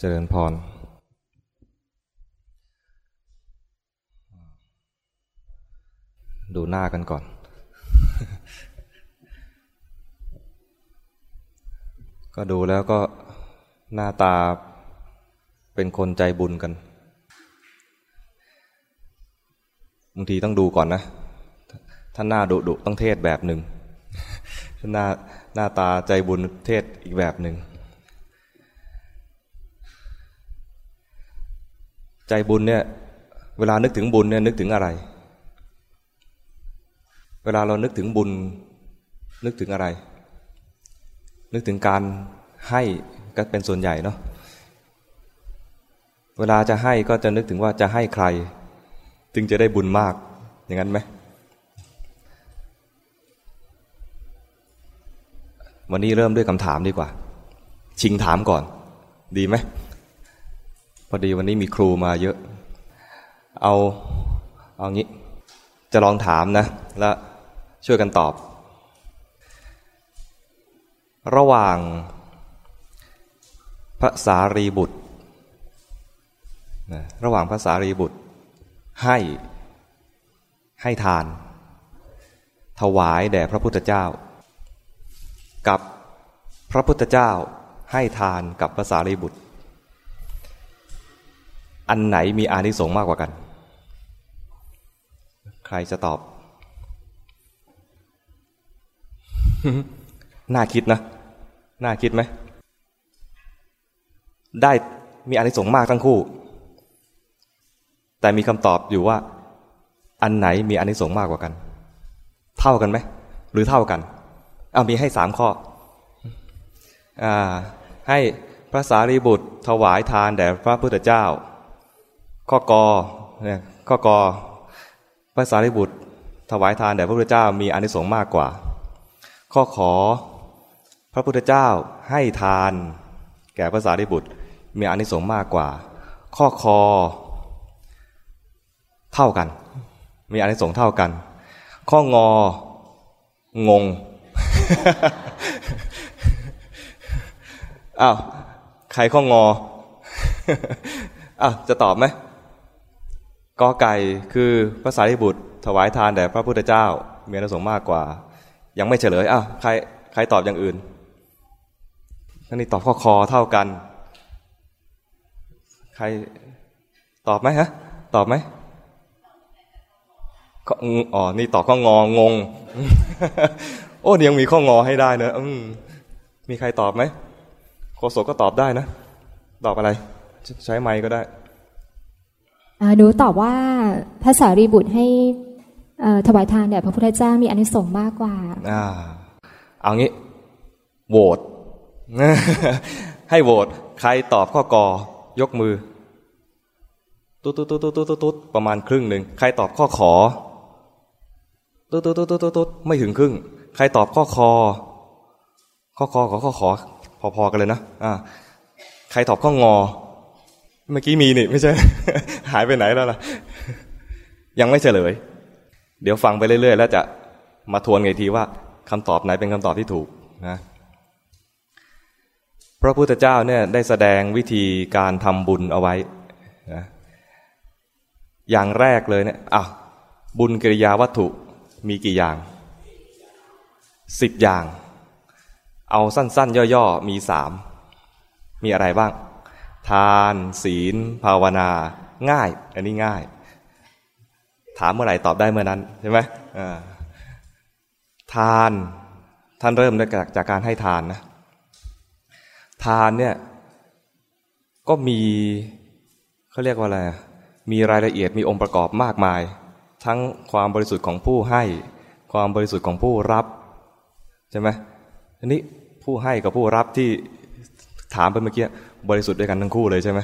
เจริญพร ดูหน้ากันก่อน ก็ดูแล้วก็หน้าตาเป็นคนใจบุญกัน บางทีต้องดูก่อนนะ ถ้าหน้าดุดุต้องเทศแบบหนึ่งถ้าหน้าหน้าตาใจบุญเทศอีกแบบหนึ่ง ใจบุญเนี่ย เวลานึกถึงบุญเนี่ยนึกถึงอะไร เวลาเรานึกถึงบุญ นึกถึงอะไร นึกถึงการให้ก็เป็นส่วนใหญ่เนาะเวลาจะให้ก็จะนึกถึงว่าจะให้ใคร จึงจะได้บุญมากอย่างนั้นไหมวันนี้เริ่มด้วยคำถามดีกว่า ชิงถามก่อน ดีไหม พอดีวันนี้มีครูมาเยอะ เอาเอางี้ จะลองถามนะ แล้วช่วยกันตอบ ระหว่างพระสารีบุตรนะระหว่างพระสารีบุตร ให้ให้ทาน ถวายแด่พระพุทธเจ้า กับพระพุทธเจ้าให้ทานกับพระสารีบุตร อันไหนมีอานิสงส์มากกว่ากัน ใครจะตอบ น่าคิดนะ น่าคิดไหม ได้มีอานิสงส์มากทั้งคู่ แต่มีคำตอบอยู่ว่า อันไหนมีอานิสงส์มากกว่ากัน เท่ากันไหม หรือเท่ากัน เอามีให้สามข้ออ่าให้พระสารีบุตรถวายทานแด่พระพุทธเจ้า ข้อกอเนี่ยข้อกอพระสารีบุตร ถวายทานแด่พระพุทธเจ้ามีอานิสงส์มากกว่า ข้อขอ พระพุทธเจ้าให้ทาน แก่พระสารีบุตร มีอานิสงส์มากกว่า ข้อคอ เท่ากัน มีอานิสงส์เท่ากัน ข้ององงอ้าวใครข้องออ้าวจะตอบไหม กอไก่คือพระสารีบุตร ถวายทานแด่พระพุทธเจ้ามีอนิสงส์มากกว่า ยังไม่เฉลยอ้าวใครใครตอบอย่างอื่นนั่นนี่ตอบข้อคอเท่ากัน ใครตอบไหมฮะ ตอบไหมอ๋อ นี่ตอบข้ององง โอ้ยังมีข้องอให้ได้เนอะมีใครตอบไหมโคโสก็ตอบได้นะ ตอบอะไร ใช้ไม้ก็ได้ หนูตอบว่าพระสารีบุตรให้ถวายทานแด่พระพุทธเจ้ามีอนิสงส์มากกว่าอ่าเอางี้โหวตให้โหวตใครตอบข้อกอยกมือ ตุ๊ดตุ๊ดตุ๊ดตุ๊ดตุ๊ดประมาณครึ่งหนึ่งใครตอบข้อขอ ตุ๊ดตุ๊ดตุ๊ดตุ๊ดตุ๊ดไม่ถึงครึ่ง ใครตอบข้อคอ ข้อคอขอข้อขอ พอๆกันเลยนะอ่าใครตอบข้องอ เมื่อกี้มีนี่ไม่ใช่ หายไปไหนแล้วล่ะ ยังไม่เฉลย เดี๋ยวฟังไปเรื่อยๆ แล้วจะมาทวนไงทีว่าคำตอบไหนเป็นคำตอบที่ถูกนะพระพุทธเจ้าเนี่ยได้แสดงวิธีการทำบุญเอาไว้นะอย่างแรกเลยเนี่ยอะบุญกิริยาวัตถุมีกี่อย่างสิบอย่าง เอาสั้นๆ ย่อๆ มีสามมีอะไรบ้าง ทาน ศีล ภาวนา ง่าย อันนี้ง่าย ถามเมื่อไหร่ตอบได้เมื่อนั้นใช่ไหมทานท่านเริ่มจากจากการให้ทานนะทานเนี่ยก็มีเขาเรียกว่าอะไรมีรายละเอียดมีองค์ประกอบมากมาย ทั้งความบริสุทธิ์ของผู้ให้ ความบริสุทธิ์ของผู้รับใช่ไหมทีนี้ผู้ให้กับผู้รับที่ถามไปเมื่อกี้ บริสุทธิ์ด้วยกันทั้งคู่เลยใช่ไหม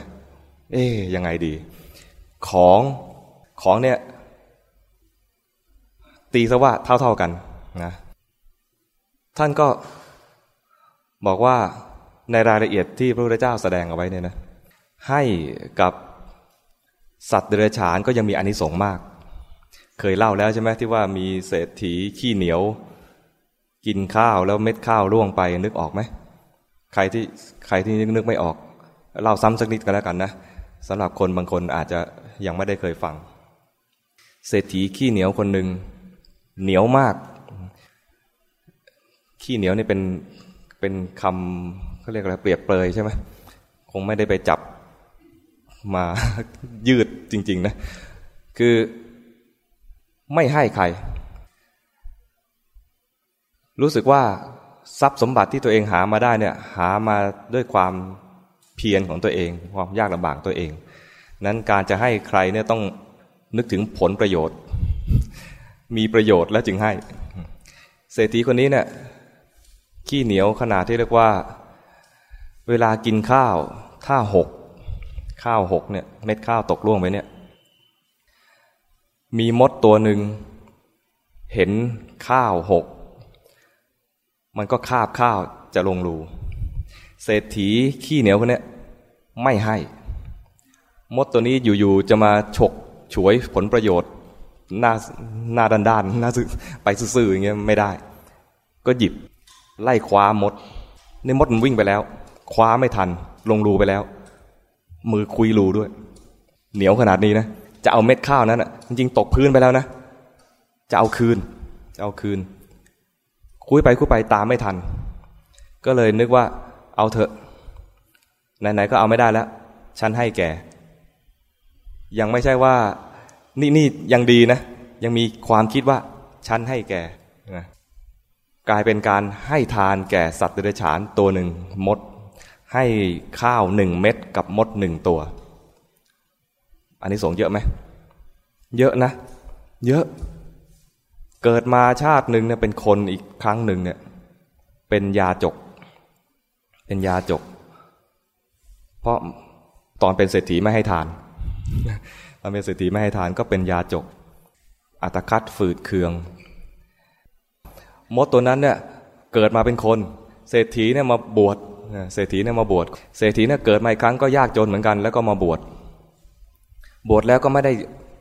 เอ๊ยยังไงดี ของของเนี่ย ตีซะว่าเท่าเท่ากันนะ ท่านก็บอกว่าในรายละเอียดที่พระพุทธเจ้าแสดงเอาไว้เนี่ยนะ ให้กับสัตว์เดรัจฉานก็ยังมีอนิสงส์มาก เคยเล่าแล้วใช่ไหมที่ว่ามีเศรษฐีขี้เหนียว กินข้าวแล้วเม็ดข้าวร่วงไปนึกออกไหมใครที่ใครที่นึกไม่ออก เล่าซ้ำสักนิดกันแล้วกันนะสำหรับคนบางคนอาจจะยังไม่ได้เคยฟัง เศรษฐีขี้เหนียวคนหนึ่งเหนียวมาก ขี้เหนียวนี่เป็นเป็นคำเขาเรียกอะไรเปรียบเปรยใช่ไหมคงไม่ได้ไปจับมายืดจริง ๆ นะ คือไม่ให้ใคร รู้สึกว่าทรัพย์สมบัติที่ตัวเองหามาได้เนี่ย หามาด้วยความ เพียรของตัวเอง ความยากลำบากตัวเอง นั้นการจะให้ใครเนี่ยต้องนึกถึงผลประโยชน์ มีประโยชน์แล้วจึงให้ เศรษฐีคนนี้เนี่ยขี้เหนียวขนาดที่เรียกว่า เวลากินข้าวถ้าหกข้าวหกเนี่ยเม็ดข้าวตกล่วงไปเนี่ย มีมดตัวหนึ่งเห็นข้าวหก มันก็คาบข้าวจะลงรู เศรษฐีขี้เหนียวคนนี้ไม่ให้ มดตัวนี้อยู่ๆจะมาฉกฉวยผลประโยชน์ หน้าหน้าด้านๆหน้าไปซื่อๆอย่างเงี้ยไม่ได้ ก็หยิบไล่คว้ามดในมดมันวิ่งไปแล้ว คว้าไม่ทัน ลงรูไปแล้ว มือคุยรูด้วย เหนียวขนาดนี้นะจะเอาเม็ดข้าวนั้นอะจริงๆตกพื้นไปแล้วนะจะเอาคืนจะเอาคืน คุยไปคุยไปตามไม่ทัน ก็เลยนึกว่า เอาเถอะ ไหนๆก็เอาไม่ได้แล้ว ฉันให้แก ยังไม่ใช่ว่า นี่นี่ยังดีนะ ยังมีความคิดว่า ฉันให้แกนะกลายเป็นการให้ทานแก่สัตว์เดรัจฉานตัวหนึ่งมด ให้ข้าวหนึ่งเม็ดกับมดหนึ่งตัว อันนี้สงเยอะไหม เยอะนะ เยอะ เกิดมาชาติหนึ่งเนี่ยเป็นคนอีกครั้งหนึ่งเนี่ย เป็นยาจก เป็นยาจก เพราะตอนเป็นเศรษฐีไม่ให้ทาน ตอนเป็นเศรษฐีไม่ให้ทานก็เป็นยาจก อัตคัดฝืดเคือง มดตัวนั้นเนี่ยเกิดมาเป็นคน เศรษฐีเนี่ยมาบวช เศรษฐีเนี่ยมาบวช เศรษฐีเนี่ยเกิดมาอีกครั้งก็ยากจนเหมือนกัน แล้วก็มาบวช บวชแล้วก็ไม่ได้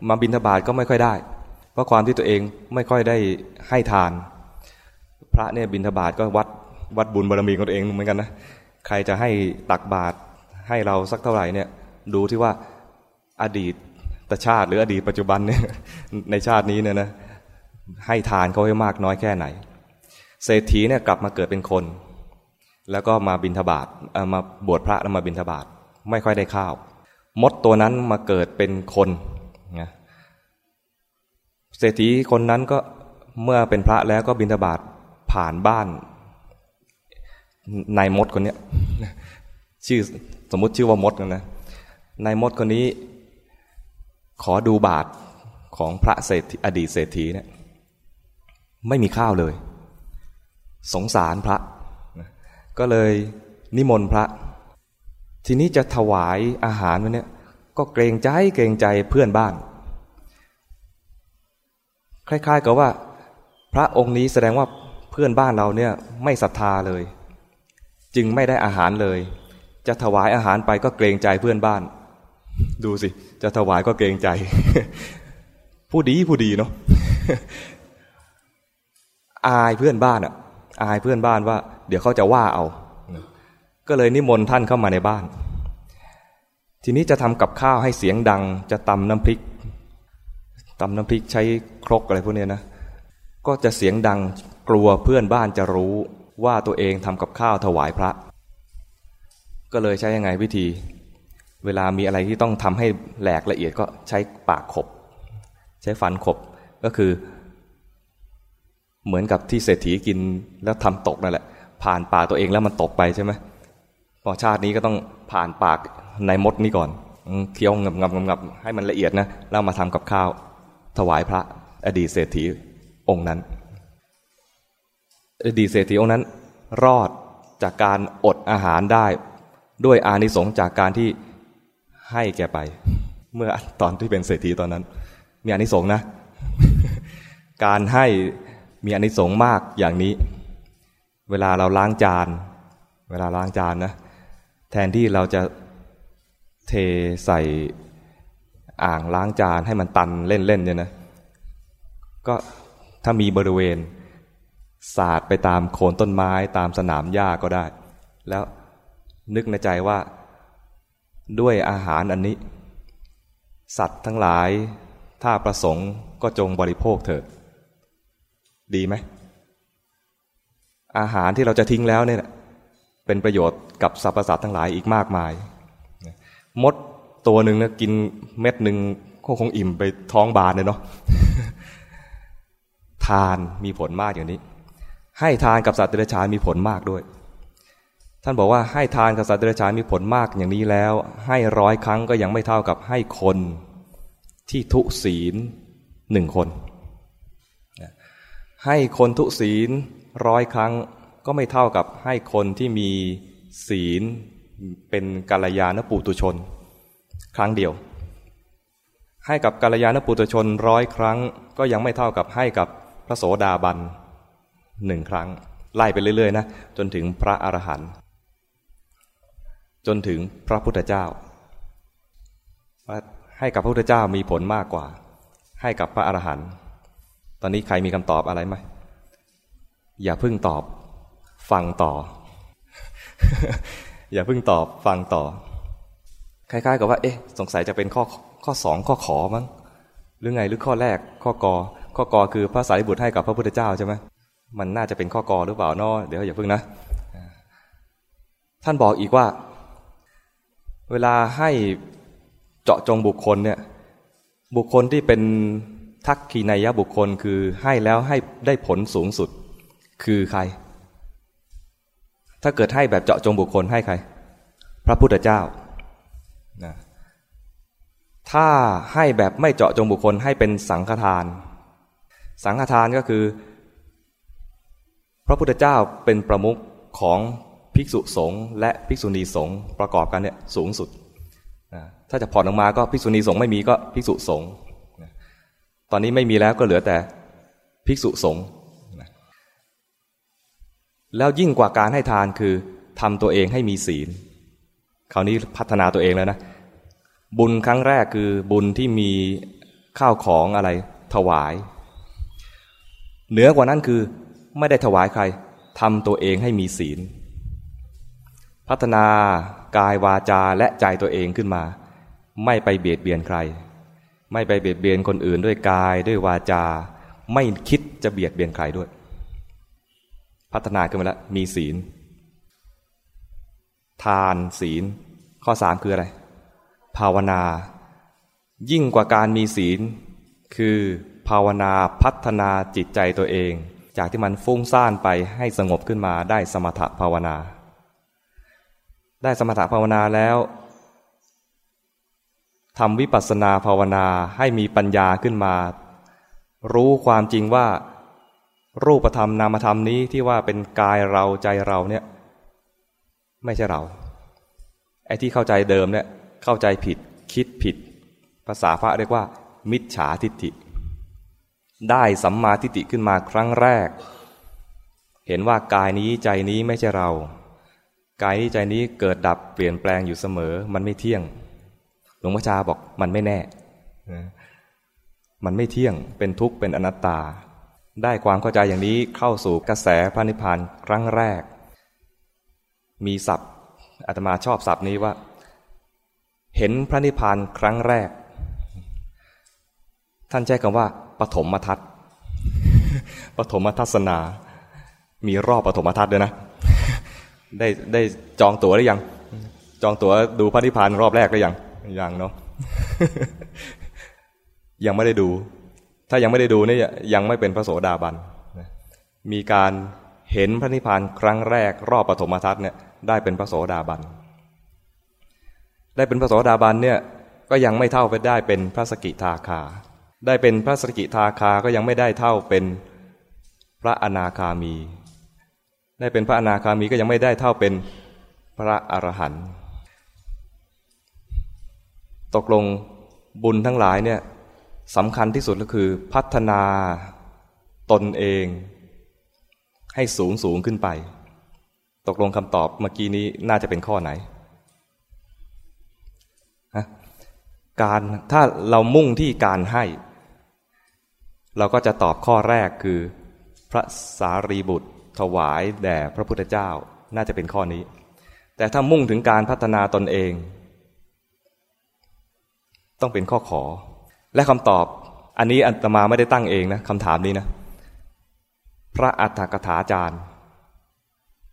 มาบิณฑบาตก็ไม่ค่อยได้ เพราะความที่ตัวเองไม่ค่อยได้ให้ทาน พระเนี่ยบิณฑบาตก็วัด วัดบุญบารมีของตัวเองเหมือนกันนะใครจะให้ตักบาตรให้เราสักเท่าไหร่เนี่ย ดูที่ว่าอดีตชาติ หรืออดีตปัจจุบันเนี่ยในชาตินี้เนี่ยนะให้ทานเขาให้มากน้อยแค่ไหน เศรษฐีเนี่ยกลับมาเกิดเป็นคน แล้วก็มาบินทบาทมาบวชพระแล้วมาบินทบาทไม่ค่อยได้ข้าว มดตัวนั้นมาเกิดเป็นคนนะเศรษฐีคนนั้นก็เมื่อเป็นพระแล้วก็บินทบาทผ่านบ้าน นายมดคนนี้ชื่อสมมติชื่อว่ามดนะ นายมดคนนี้ ขอดูบาทของพระเศรษฐีอดีตเศรษฐีเนี่ยไม่มีข้าวเลย สงสารพระ ก็เลยนิมนต์พระ ทีนี้จะถวายอาหารวันนี้ก็เกรงใจเกรงใจเพื่อนบ้าน คล้ายๆกับว่า พระองค์นี้แสดงว่าเพื่อนบ้านเราเนี่ยไม่ศรัทธาเลย จึงไม่ได้อาหารเลย จะถวายอาหารไปก็เกรงใจเพื่อนบ้าน ดูสิ จะถวายก็เกรงใจ ผู้ดีผู้ดีเนาะอายเพื่อนบ้านอะอายเพื่อนบ้านว่า เดี๋ยวเขาจะว่าเอา ก็เลยนิมนต์ท่านเข้ามาในบ้าน ทีนี้จะทำกับข้าวให้เสียงดัง จะตำน้ำพริกตำน้ำพริกใช้ครกอะไรพวกนี้นะ ก็จะเสียงดังกลัวเพื่อนบ้านจะรู้ ว่าตัวเองทำกับข้าวถวายพระ ก็เลยใช้ยังไงวิธี เวลามีอะไรที่ต้องทำให้แหลกละเอียดก็ใช้ปากขบ ใช้ฟันขบก็คือ เหมือนกับที่เศรษฐีกินแล้วทำตกนั่นแหละ ผ่านปากตัวเองแล้วมันตกไปใช่ไหมพอชาตินี้ก็ต้องผ่านปากในมดนี้ก่อนเคี้ยวงับงับงับให้มันละเอียดนะแล้วมาทำกับข้าว ถวายพระอดีตเศรษฐีองค์นั้น อดีตเศรษฐีองค์นั้น รอดจากการอดอาหารได้ ด้วยอานิสงส์จากการที่ให้แกไป เมื่อตอนที่เป็นเศรษฐีตอนนั้น มีอานิสงส์นะ การให้มีอานิสงส์มากอย่างนี้ เวลาเราล้างจาน เวลาล้างจานนะ แทนที่เราจะเทใส่อ่างล้างจานให้มันตันเล่นๆเนี่ยนะ ก็ถ้ามีบริเวณ สาดไปตามโคนต้นไม้ตามสนามหญ้าก็ได้ แล้วนึกในใจว่า ด้วยอาหารอันนี้ สัตว์ทั้งหลาย ถ้าประสงค์ก็จงบริโภคเถิด ดีไหม อาหารที่เราจะทิ้งแล้วเนี่ยเป็นประโยชน์กับสรรพสัตว์ทั้งหลายอีกมากมาย มดตัวหนึ่งนะกินเม็ดหนึ่งคงคงอิ่มไปท้องบานเลยเนาะทานมีผลมากอย่างนี้ ให้ทานกับสัตว์เดรัจฉานมีผลมากด้วย ท่านบอกว่าให้ทานกับสัตว์เดรัจฉานมีผลมากอย่างนี้แล้ว ให้ร้อยครั้งก็ยังไม่เท่ากับให้คนที่ทุศีลหนึ่งคน ให้คนทุศีลร้อยครั้งก็ไม่เท่ากับให้คนที่มีศีลเป็นกัลยาณปุตุชน ครั้งเดียว ให้กับกัลยาณปุตุชนร้อยครั้งก็ยังไม่เท่ากับให้กับพระโสดาบัน หนึ่งครั้ง ไล่ไปเรื่อยๆนะจนถึงพระอรหันต์จนถึงพระพุทธเจ้า ให้กับพระพุทธเจ้ามีผลมากกว่า ให้กับพระอรหันต์ตอนนี้ใครมีคำตอบอะไรไหมอย่าพึ่งตอบ ฟังต่อ อย่าพึ่งตอบฟังต่อ คล้ายๆ กับว่า เอ๊ะ สงสัยจะเป็นข้อข้อสองข้อขอมั้งหรือไงหรือข้อแรกข้อกอข้อกอคือพระสารีบุตรให้กับพระพุทธเจ้าใช่ไหม มันน่าจะเป็นข้อกอหรือเปล่านาะเดี๋ยวอย่าเพึ่งนะ ท่านบอกอีกว่า เวลาให้เจาะจงบุคคลเนี่ย บุคคลที่เป็นทักขีนายะบุคคลคือให้แล้วให้ได้ผลสูงสุด คือใคร ถ้าเกิดให้แบบเจาะจงบุคคลให้ใคร พระพุทธเจ้านะถ้าให้แบบไม่เจาะจงบุคคลให้เป็นสังฆทาน สังฆทานก็คือ พระพุทธเจ้าเป็นประมุขของภิกษุสงฆ์และภิกษุณีสงฆ์ประกอบกันเนี่ยสูงสุด ถ้าจะผ่อนออกมาก็ภิกษุณีสงฆ์ไม่มีก็ภิกษุสงฆ์ตอนนี้ไม่มีแล้วก็เหลือแต่ภิกษุสงฆ์แล้วยิ่งกว่าการให้ทานคือทำตัวเองให้มีศีล คราวนี้พัฒนาตัวเองแล้วนะ บุญครั้งแรกคือบุญที่มีข้าวของอะไรถวาย เหนือกว่านั้นคือ ไม่ได้ถวายใครทำตัวเองให้มีศีล พัฒนากายวาจาและใจตัวเองขึ้นมา ไม่ไปเบียดเบียนใคร ไม่ไปเบียดเบียนคนอื่นด้วยกายด้วยวาจา ไม่คิดจะเบียดเบียนใครด้วย พัฒนาขึ้นมาแล้วมีศีล ทานศีล ข้อสามคืออะไร ภาวนา ยิ่งกว่าการมีศีล คือภาวนาพัฒนาจิตใจตัวเอง จากที่มันฟุ้งซ่านไปให้สงบขึ้นมาได้สมถภาวนา ได้สมถภาวนาแล้วทำวิปัสสนาภาวนาให้มีปัญญาขึ้นมา รู้ความจริงว่า รูปธรรมนามธรรมนี้ที่ว่าเป็นกายเราใจเราเนี่ยไม่ใช่เราไอ้ที่เข้าใจเดิมเนี่ยเข้าใจผิดคิดผิด ภาษาพระเรียกว่า มิจฉาทิฏฐิ ได้สัมมาทิฏฐิขึ้นมาครั้งแรก เห็นว่ากายนี้ใจนี้ไม่ใช่เรา กายนี้ใจนี้เกิดดับเปลี่ยนแปลงอยู่เสมอ มันไม่เที่ยง หลวงพ่อชาบอกมันไม่แน่ มันไม่เที่ยงเป็นทุกข์เป็นอนัตตา ได้ความเข้าใจอย่างนี้เข้าสู่กระแสพระนิพพานครั้งแรก มีศัพท์อาตมาชอบศัพท์นี้ว่า เห็นพระนิพพานครั้งแรก ท่านใช้คำว่า ฐมทัศน์ปฐมทัศนา มีรอบปฐมทัศน์ด้วยนะ ได้ได้จองตั๋วหรือยัง จองตั๋วดูพระนิพพานรอบแรกหรือยัง ยังเนาะ ยังไม่ได้ดู ถ้ายังไม่ได้ดูนี่ยังไม่เป็นพระโสดาบัน มีการเห็นพระนิพพานครั้งแรก รอบปฐมทัศน์เนี่ยได้เป็นพระโสดาบัน ได้เป็นพระโสดาบันเนี่ยก็ยังไม่เท่าไปได้เป็นพระสกิทาคา ได้เป็นพระสกิทาคาก็ยังไม่ได้เท่าเป็นพระอนาคามี ได้เป็นพระอนาคามีก็ยังไม่ได้เท่าเป็นพระอรหันต์ตกลงบุญทั้งหลายเนี่ยสำคัญที่สุดก็คือพัฒนาตนเอง ให้สูงสูงขึ้นไป ตกลงคำตอบเมื่อกี้นี้น่าจะเป็นข้อไหนการถ้าเรามุ่งที่การให้ เราก็จะตอบข้อแรกคือ พระสารีบุตร ถวายแด่พระพุทธเจ้าน่าจะเป็นข้อนี้ แต่ถ้ามุ่งถึงการพัฒนาตนเอง ต้องเป็นข้อขอ และคำตอบอันนี้อัตมาไม่ได้ตั้งเองนะคำถามนี้นะ พระอัฏฐกถาจารย์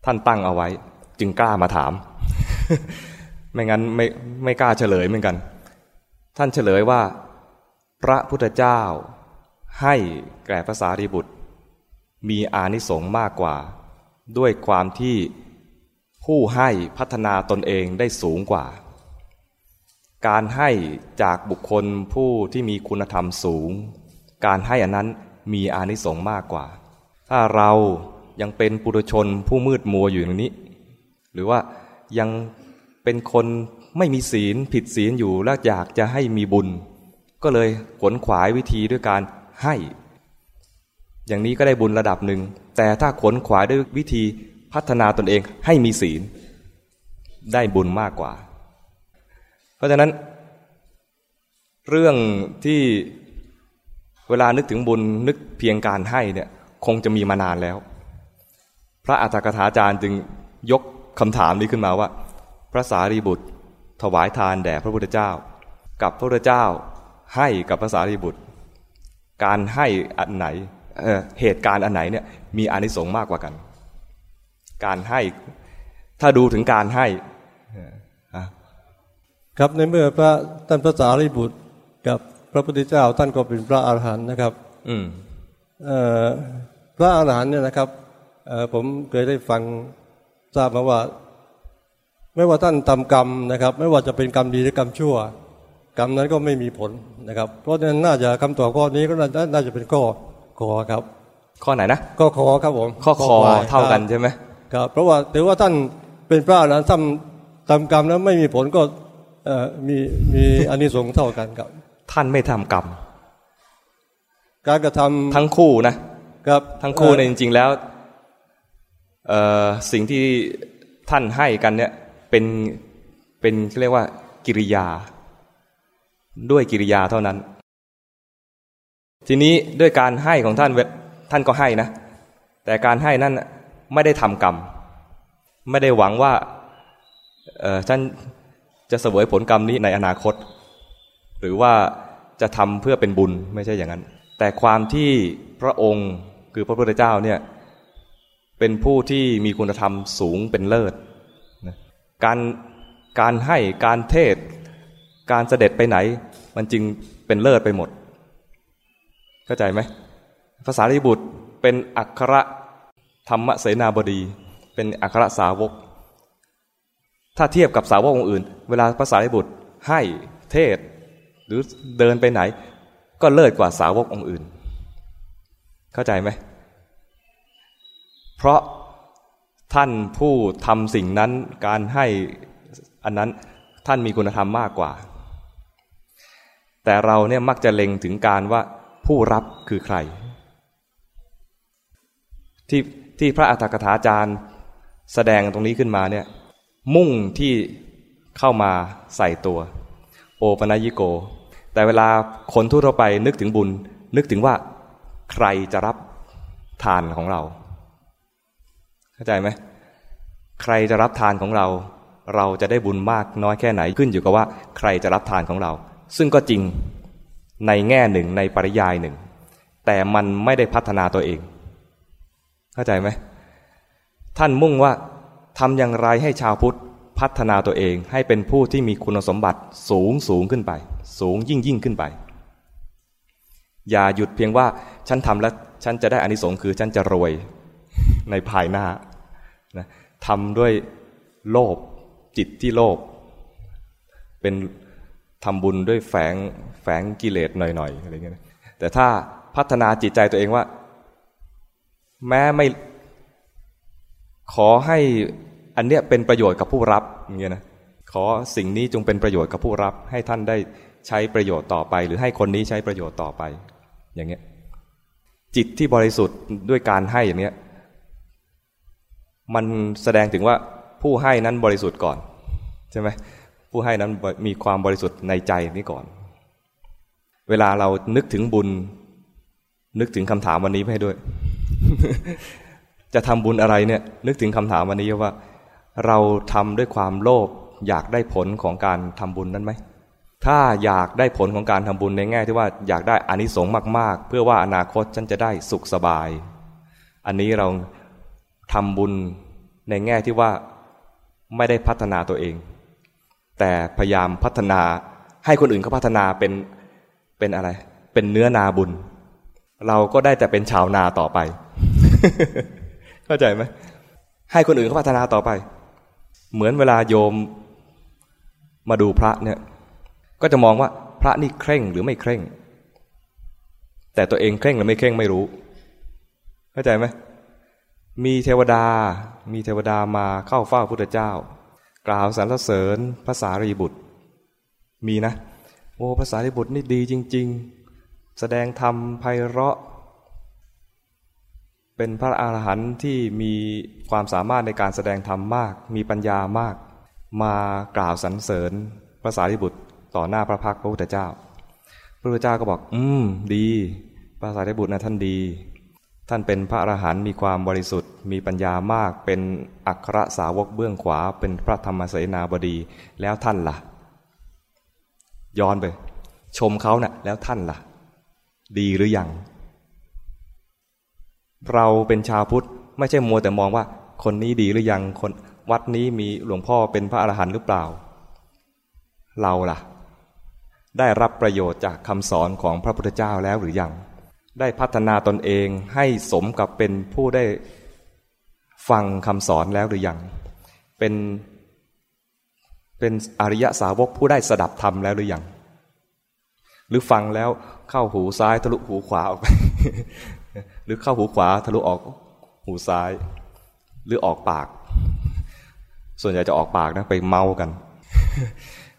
ท่านตั้งเอาไว้ จึงกล้ามาถาม ไม่งั้นไม่ไม่กล้าเฉลยเหมือนกัน ท่านเฉลยว่า พระพุทธเจ้า ให้แก่ภาษารีบุตร มีอานิสงส์มากกว่า ด้วยความที่ผู้ให้พัฒนาตนเองได้สูงกว่า การให้จากบุคคลผู้ที่มีคุณธรรมสูง การให้อันนั้นมีอานิสงส์มากกว่า ถ้าเรายังเป็นปุถุชนผู้มืดมัวอยู่ตรงนี้ หรือว่ายังเป็นคนไม่มีศีลผิดศีลอยู่แล้วอยากจะให้มีบุญ ก็เลยขวนขวายวิธีด้วยการ ให้ อย่างนี้ก็ได้บุญระดับหนึ่ง แต่ถ้าขนขวายด้วยวิธีพัฒนาตนเองให้มีศีล ได้บุญมากกว่า เพราะฉะนั้น เรื่องที่เวลานึกถึงบุญนึกเพียงการให้เนี่ยคงจะมีมานานแล้ว พระอัฏฐกถาจารย์จึงยกคำถามนี้ขึ้นมาว่า พระสารีบุตร ถวายทานแด่พระพุทธเจ้า กับพระพุทธเจ้าให้กับพระสารีบุตร การให้อันไหนเเหตุการณ์อันไหนเนี่ยมีอานิสงส์มากกว่ากัน การให้ถ้าดูถึงการให้ครับในเมื่อพระท่านพระสารีบุตรกับพระพุทธเจ้าท่านก็เป็นพระอาหารหันต์นะครับ อืมพระอาหารหันต์เนี่ยนะครับผมเคยได้ฟังทราบมาว่า ไม่ว่าท่านทำกรรมนะครับ ไม่ว่าจะเป็นกรรมดีหรือกรรมชั่ว กรรมนั้นก็ไม่มีผลนะครับ เพราะฉะนั้นน่าจะคำตอบข้อนี้ก็น่าจะเป็นข้อขอครับ ข้อไหนนะข้อขอครับผมข้อขอเท่ากันใช่ไหมครับ เพราะว่าถือว่าท่านเป็นพระอรหันต์ทำทำกรรมแล้วไม่มีผลก็มีมีอันนี้สงเท่ากันครับ ท่านไม่ทำกรรม การกระทำทั้งคู่นะครับทั้งคู่ในจริง ๆ แล้วสิ่งที่ท่านให้กันเนี่ยเป็นเป็นเรียกว่ากิริยา ด้วยกิริยาเท่านั้น ทีนี้ด้วยการให้ของท่านท่านก็ให้นะ แต่การให้นั่นไม่ได้ทำกรรม ไม่ได้หวังว่าท่านจะเสวยผลกรรมนี้ในอนาคต หรือว่าจะทำเพื่อเป็นบุญไม่ใช่อย่างนั้น แต่ความที่พระองค์คือพระพุทธเจ้าเนี่ยเป็นผู้ที่มีคุณธรรมสูงเป็นเลิศ การการให้การเทศ การเสด็จไปไหน มันจึงเป็นเลิศไปหมด เข้าใจไหมภาษาลิบุตรเป็นอัครธรรมเสนาบดี เป็นอัครสาวก ถ้าเทียบกับสาวกองอื่น เวลาภาษาลิบุตรให้เทศ หรือเดินไปไหน ก็เลิศกว่าสาวกองอื่น เข้าใจไหมเพราะท่านผู้ทำสิ่งนั้นการให้อันนั้นท่านมีคุณธรรมมากกว่า แต่เราเนี่ยมักจะเล็งถึงการว่าผู้รับคือใคร ที่ที่พระอัฏฐกถาจารย์แสดงตรงนี้ขึ้นมาเนี่ยมุ่งที่เข้ามาใส่ตัว โอปนัยิโก แต่เวลาคนทั่วไปนึกถึงบุญ นึกถึงว่าใครจะรับทานของเรา เข้าใจไหมใครจะรับทานของเรา เราจะได้บุญมากน้อยแค่ไหนขึ้นอยู่กับว่า ใครจะรับทานของเรา ซึ่งก็จริงในแง่หนึ่งในปริยายหนึ่ง แต่มันไม่ได้พัฒนาตัวเอง เข้าใจไหมท่านมุ่งว่าทำอย่างไรให้ชาวพุทธพัฒนาตัวเองให้เป็นผู้ที่มีคุณสมบัติสูงสูงขึ้นไป สูงยิ่งยิ่งขึ้นไป อย่าหยุดเพียงว่าฉันทำแล้วฉันจะได้อานิสงส์คือฉันจะรวยในภายหน้านะทำด้วยโลภจิตที่โลภเป็น ทำบุญด้วยแฝงแฝงกิเลสหน่อยๆอะไรเงี้ยแต่ถ้าพัฒนาจิตใจตัวเองว่า แม้ไม่ขอให้อันเนี้ยเป็นประโยชน์กับผู้รับอย่างเงี้ยนะขอสิ่งนี้จงเป็นประโยชน์กับผู้รับ ให้ท่านได้ใช้ประโยชน์ต่อไป หรือให้คนนี้ใช้ประโยชน์ต่อไป อย่างเงี้ยจิตที่บริสุทธิ์ด้วยการให้อย่างเนี้ยมันแสดงถึงว่าผู้ให้นั้นบริสุทธิ์ก่อน ใช่ไหม ผู้ให้นั้นมีความบริสุทธิ์ในใจนี้ก่อน เวลาเรานึกถึงบุญ นึกถึงคำถามวันนี้ให้ด้วย จะทำบุญอะไรเนี่ย นึกถึงคำถามวันนี้ว่า เราทำด้วยความโลภอยากได้ผลของการทำบุญนั้นไหมถ้าอยากได้ผลของการทำบุญในแง่ที่ว่าอยากได้อานิสงส์มาก ๆ เพื่อว่าอนาคตฉันจะได้สุขสบาย อันนี้เราทำบุญในแง่ที่ว่าไม่ได้พัฒนาตัวเอง แต่พยายามพัฒนาให้คนอื่นเขาพัฒนาเป็นเป็นอะไร เป็นเนื้อนาบุญ เราก็ได้แต่เป็นชาวนาต่อไป เข้าใจไหมให้คนอื่นเขาพัฒนาต่อไป เหมือนเวลาโยมมาดูพระเนี่ย ก็จะมองว่าพระนี่เคร่งหรือไม่เคร่ง แต่ตัวเองเคร่งหรือไม่เคร่งไม่รู้ เข้าใจไหมมีเทวดา มีเทวดามาเข้าเฝ้าพุทธเจ้า กล่าวสรรเสริญภาษารีบุตร มีนะ โอ้ภาษารีบุตรนี่ดีจริง ๆ แสดงธรรมไพเราะ เป็นพระอาหารหันต์ที่มีความสามารถในการแสดงธรรมมาก มีปัญญามาก มากล่าวสรรเสริญภาษารีบุตรต่อหน้าพระพักพระพุทธเจ้า พระพุทธเจ้าก็บอก อืม ดีภาษารีบุตรนะท่านดี ท่านเป็นพระอรหันต์มีความบริสุทธิ์ มีปัญญามาก เป็นอัครสาวกเบื้องขวา เป็นพระธรรมเสนาบดี แล้วท่านละ่ะ ย้อนไป ชมเขาเนะ่ะ แล้วท่านละ่ะ ดีหรือยัง เราเป็นชาวพุทธ ไม่ใช่มัวแต่มองว่า คนนี้ดีหรือยังคนวัดนี้มีหลวงพ่อเป็นพระอรหันต์หรือเปล่า เราล่ะ ได้รับประโยชน์จากคำสอนของพระพุทธเจ้าแล้วหรือยัง ได้พัฒนาตนเองให้สมกับเป็นผู้ได้ฟังคำสอนแล้วหรือยัง เป็นเป็นอริยสาวกผู้ได้สดับธรรมแล้วหรือยัง หรือฟังแล้วเข้าหูซ้ายทะลุหูขวาออกไป หรือเข้าหูขวาทะลุออกหูซ้าย หรือออกปาก ส่วนใหญ่จะออกปากนะไปเมากัน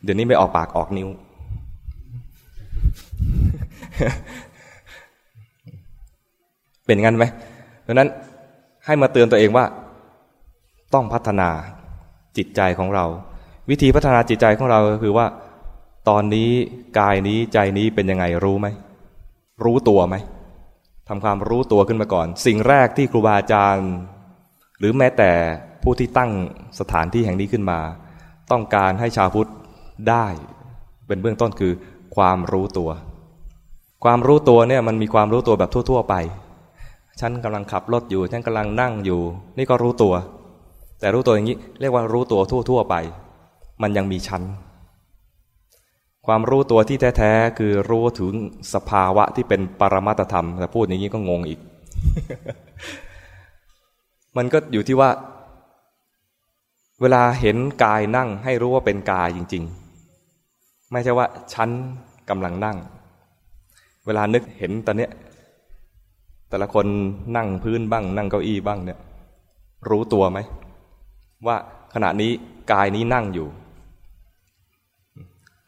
เดี๋ยวนี้ไม่ออกปากออกนิ้ว เป็นงั้นไหมเพราะนั้นให้มาเตือนตัวเองว่า ต้องพัฒนาจิตใจของเรา วิธีพัฒนาจิตใจของเราก็คือว่า ตอนนี้กายนี้ใจนี้เป็นยังไงรู้ไหม รู้ตัวไหมทำความรู้ตัวขึ้นมาก่อน สิ่งแรกที่ครูบาอาจารย์ หรือแม้แต่ผู้ที่ตั้งสถานที่แห่งนี้ขึ้นมา ต้องการให้ชาวพุทธได้เป็นเบื้องต้นคือความรู้ตัว ความรู้ตัวเนี่ยมันมีความรู้ตัวแบบทั่ว ๆ ไป ฉันกำลังขับรถอยู่ ฉันกำลังนั่งอยู่ นี่ก็รู้ตัว แต่รู้ตัวอย่างนี้ เรียกว่ารู้ตัวทั่ว ๆ ไป มันยังมีชั้น ความรู้ตัวที่แท้ๆคือรู้ถึงสภาวะที่เป็นปรมัตธรรม แต่พูดอย่างนี้ก็งงอีก มันก็อยู่ที่ว่า เวลาเห็นกายนั่งให้รู้ว่าเป็นกายจริง ๆ ไม่ใช่ว่าฉันกำลังนั่ง เวลานึกเห็นตอนเนี้ย แต่ละคนนั่งพื้นบ้าง นั่งเก้าอี้บ้างเนี่ย รู้ตัวไหม ว่าขณะนี้กายนี้นั่งอยู่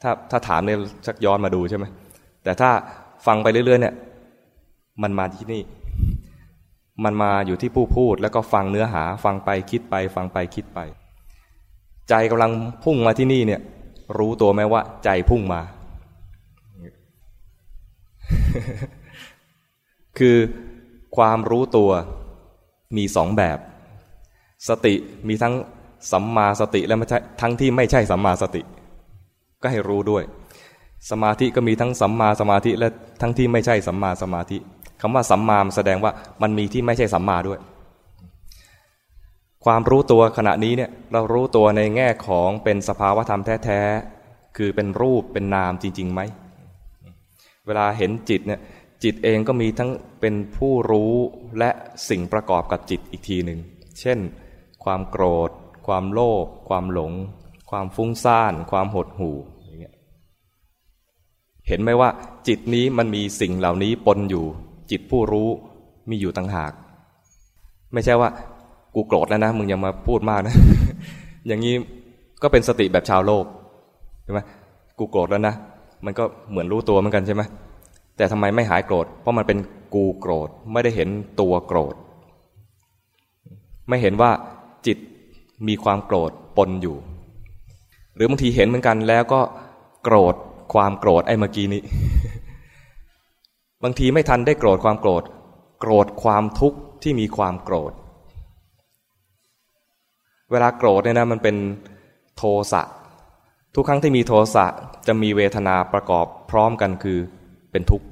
ถ้าถ้าถามเนี่ยชักย้อนมาดูใช่ไหมแต่ถ้าฟังไปเรื่อย ๆ เนี่ย มันมาที่นี่ มันมาอยู่ที่ผู้พูด แล้วก็ฟังเนื้อหา ฟังไปคิดไป ฟังไปคิดไป ใจกำลังพุ่งมาที่นี่เนี่ย รู้ตัวไหมว่า ใจพุ่งมา คือ ความรู้ตัวมีสองแบบ สติมีทั้งสัมมาสติและไม่ใช่ทั้งที่ไม่ใช่สัมมาสติ ก็ให้รู้ด้วย สมาธิก็มีทั้งสัมมาสมาธิและทั้งที่ไม่ใช่สัมมาสมาธิคำว่าสัมมาแสดงว่ามันมีที่ไม่ใช่สัมมาด้วย ความรู้ตัวขณะนี้เนี่ยเรารู้ตัวในแง่ของเป็นสภาวธรรมแท้ๆคือเป็นรูปเป็นนามจริงๆไหมเวลาเห็นจิตเนี่ย จิตเองก็มีทั้งเป็นผู้รู้และสิ่งประกอบกับจิตอีกทีหนึ่ง เช่น ความโกรธ ความโลภ ความหลง ความฟุ้งซ่าน ความหดหู่อย่างเงี้ย เห็นไหมว่า จิตนี้มันมีสิ่งเหล่านี้ปนอยู่ จิตผู้รู้มีอยู่ต่างหาก ไม่ใช่ว่า กูโกรธแล้วนะ มึงอย่ามาพูดมากนะ อย่างนี้ก็เป็นสติแบบชาวโลก ใช่ไหมกูโกรธแล้วนะ มันก็เหมือนรู้ตัวเหมือนกันใช่ไหม แต่ทำไมไม่หายโกรธ เพราะมันเป็นกูโกรธ ไม่ได้เห็นตัวโกรธ ไม่เห็นว่าจิตมีความโกรธปนอยู่ หรือบางทีเห็นเหมือนกันแล้วก็โกรธความโกรธไอ้เมื่อกี้นี้ บางทีไม่ทันได้โกรธความโกรธ โกรธความทุกข์ที่มีความโกรธ เวลาโกรธเนี่ยนะมันเป็นโทสะ ทุกครั้งที่มีโทสะจะมีเวทนาประกอบพร้อมกันคือ เป็นทุกข์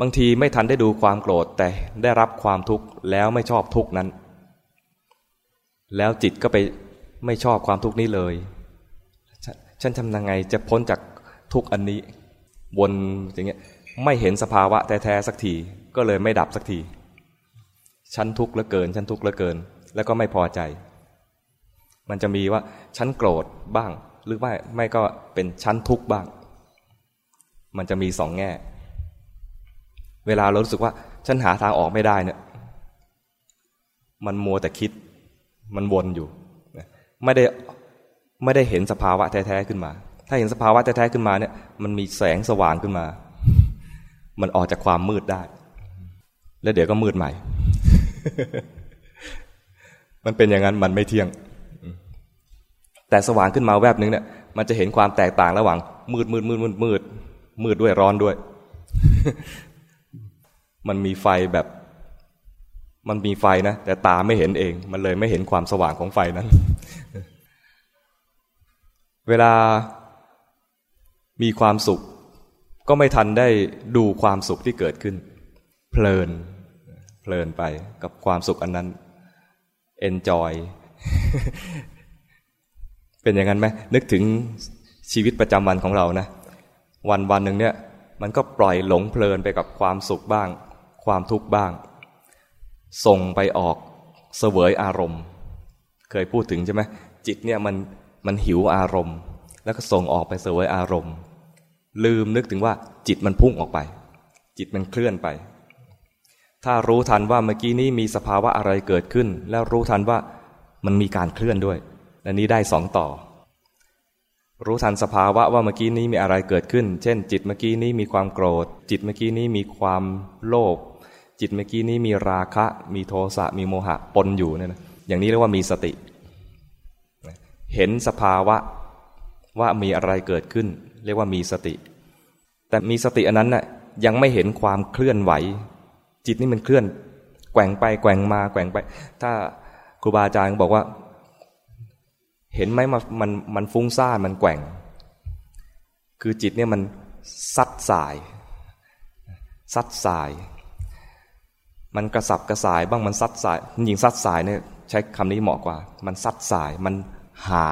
บางทีไม่ทันได้ดูความโกรธแต่ได้รับความทุกข์แล้วไม่ชอบทุกข์นั้น แล้วจิตก็ไปไม่ชอบความทุกข์นี้เลยฉันทำยังไงจะพ้นจากทุกข์อันนี้ วนอย่างเงี้ยไม่เห็นสภาวะแท้ๆสักทีก็เลยไม่ดับสักทีฉันทุกข์เหลือเกิน ฉันทุกข์เหลือเกิน แล้วก็ไม่พอใจ มันจะมีว่าฉันโกรธบ้าง หรือไม่ไม่ก็เป็นฉันทุกข์บ้าง มันจะมีสองแง่ เวลาเรารู้สึกว่าฉันหาทางออกไม่ได้เนี่ย มันมัวแต่คิด มันวนอยู่ ไม่ได้ไม่ได้เห็นสภาวะแท้ๆขึ้นมา ถ้าเห็นสภาวะแท้ๆขึ้นมาเนี่ย มันมีแสงสว่างขึ้นมา มันออกจากความมืดได้ แล้วเดี๋ยวก็มืดใหม่ มันเป็นอย่างนั้นมันไม่เที่ยง แต่สว่างขึ้นมาแวบนึงเนี่ย มันจะเห็นความแตกต่างระหว่างมืดมืดมืดมืดมืด มืดด้วยร้อนด้วย มันมีไฟแบบ มันมีไฟนะ แต่ตาไม่เห็นเอง มันเลยไม่เห็นความสว่างของไฟนั้น เวลามีความสุข ก็ไม่ทันได้ดูความสุขที่เกิดขึ้น เพลิน เพลินไปกับความสุขอันนั้น enjoy เป็นอย่างนั้นไหมนึกถึงชีวิตประจำวันของเรานะ วันวันหนึ่งเนี่ยมันก็ปล่อยหลงเพลินไปกับความสุขบ้าง ความทุกข์บ้าง ส่งไปออกเสวยอารมณ์ เคยพูดถึงใช่ไหมจิตเนี่ยมันมันหิวอารมณ์ แล้วก็ส่งออกไปเสวยอารมณ์ ลืมนึกถึงว่าจิตมันพุ่งออกไป จิตมันเคลื่อนไป ถ้ารู้ทันว่าเมื่อกี้นี้มีสภาวะอะไรเกิดขึ้น แล้วรู้ทันว่ามันมีการเคลื่อนด้วย อันนี้ได้สองต่อ รู้ทันสภาวะว่าเมื่อกี้นี้มีอะไรเกิดขึ้น เช่น จิตเมื่อกี้นี้มีความโกรธ จิตเมื่อกี้นี้มีความโลภ จิตเมื่อกี้นี้มีราคะ มีโทสะ มีโมหะปนอยู่เนี่ยนะ อย่างนี้เรียกว่ามีสติ เห็นสภาวะว่ามีอะไรเกิดขึ้น เรียกว่ามีสติ แต่มีสติอันนั้นน่ะยังไม่เห็นความเคลื่อนไหว จิตนี่มันเคลื่อน แกว่งไปแกว่งมาแกว่งไป ถ้าครูบาอาจารย์บอกว่า เห็นไหมมันมันมันฟุ้งซ่านมันแกว่ง คือจิตเนี่ยมันซัดสาย ซัดสาย มันกระสับกระสายบ้างมันซัดสายยิงซัดสายเนี่ยใช้คำนี้เหมาะกว่า มันซัดสายมันหา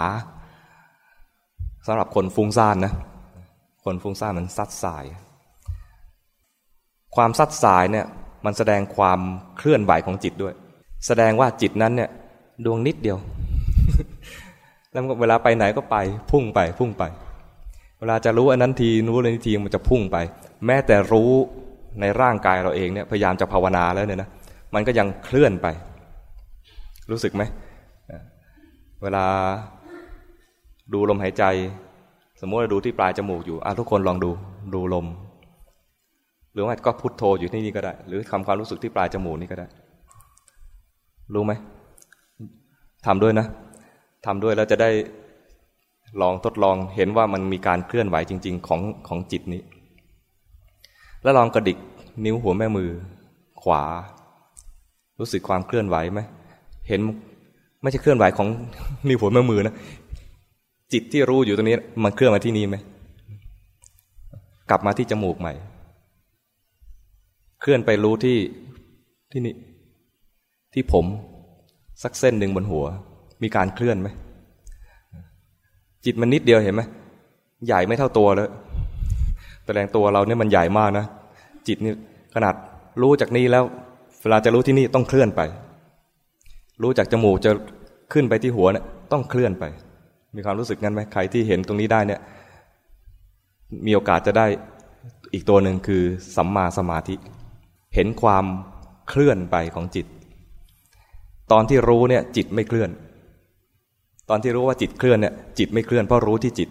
สำหรับคนฟุ้งซ่านนะคนฟุ้งซ่านมันซัดสาย ความซัดสายเนี่ยมันแสดงความเคลื่อนไหวของจิตด้วย แสดงว่าจิตนั้นเนี่ยดวงนิดเดียว แล้วเวลาไปไหนก็ไป พุ่งไป พุ่งไป เวลาจะรู้อันนั้นทีรู้อันนี้ทีมันจะพุ่งไป แม้แต่รู้ในร่างกายเราเองเนี่ยพยายามจะภาวนาแล้วเนี่ยนะมันก็ยังเคลื่อนไป รู้สึกไหมเวลาดูลมหายใจ สมมติเราดูที่ปลายจมูกอยู่อะทุกคนลองดูดูลม หรือว่าก็พุทโธอยู่ที่นี่ก็ได้ หรือทำความรู้สึกที่ปลายจมูกนี่ก็ได้ รู้ไหมทำด้วยนะ ทำด้วยแล้วจะได้ลองทดลองเห็นว่ามันมีการเคลื่อนไหวจริง ๆ ของของจิตนี้ แล้วลองกระดิกนิ้วหัวแม่มือ ขวา รู้สึกความเคลื่อนไหวไหมเห็นไม่ใช่เคลื่อนไหวของนิ้วหัวแม่มือนะจิตที่รู้อยู่ตรงนี้ มันเคลื่อนมาที่นี่ไหมกลับมาที่จมูกใหม่ เคลื่อนไปรู้ที่ที่นี่ที่ผม สักเส้นหนึ่งบนหัว มีการเคลื่อนไหม จิตมันนิดเดียวเห็นไหมใหญ่ไม่เท่าตัวเลยแสดงตัวเราเนี่ยมันใหญ่มากนะ จิตนี่ขนาดรู้จากนี้แล้ว เวลาจะรู้ที่นี่ต้องเคลื่อนไป รู้จากจมูกจะขึ้นไปที่หัวเนี่ยต้องเคลื่อนไป มีความรู้สึกงั้นไหมใครที่เห็นตรงนี้ได้เนี่ย มีโอกาสจะได้อีกตัวหนึ่งคือสัมมาสมาธิ เห็นความเคลื่อนไปของจิต ตอนที่รู้เนี่ยจิตไม่เคลื่อน ตอนที่รู้ว่าจิตเคลื่อนเนี่ยจิตไม่เคลื่อนเพราะรู้ที่จิต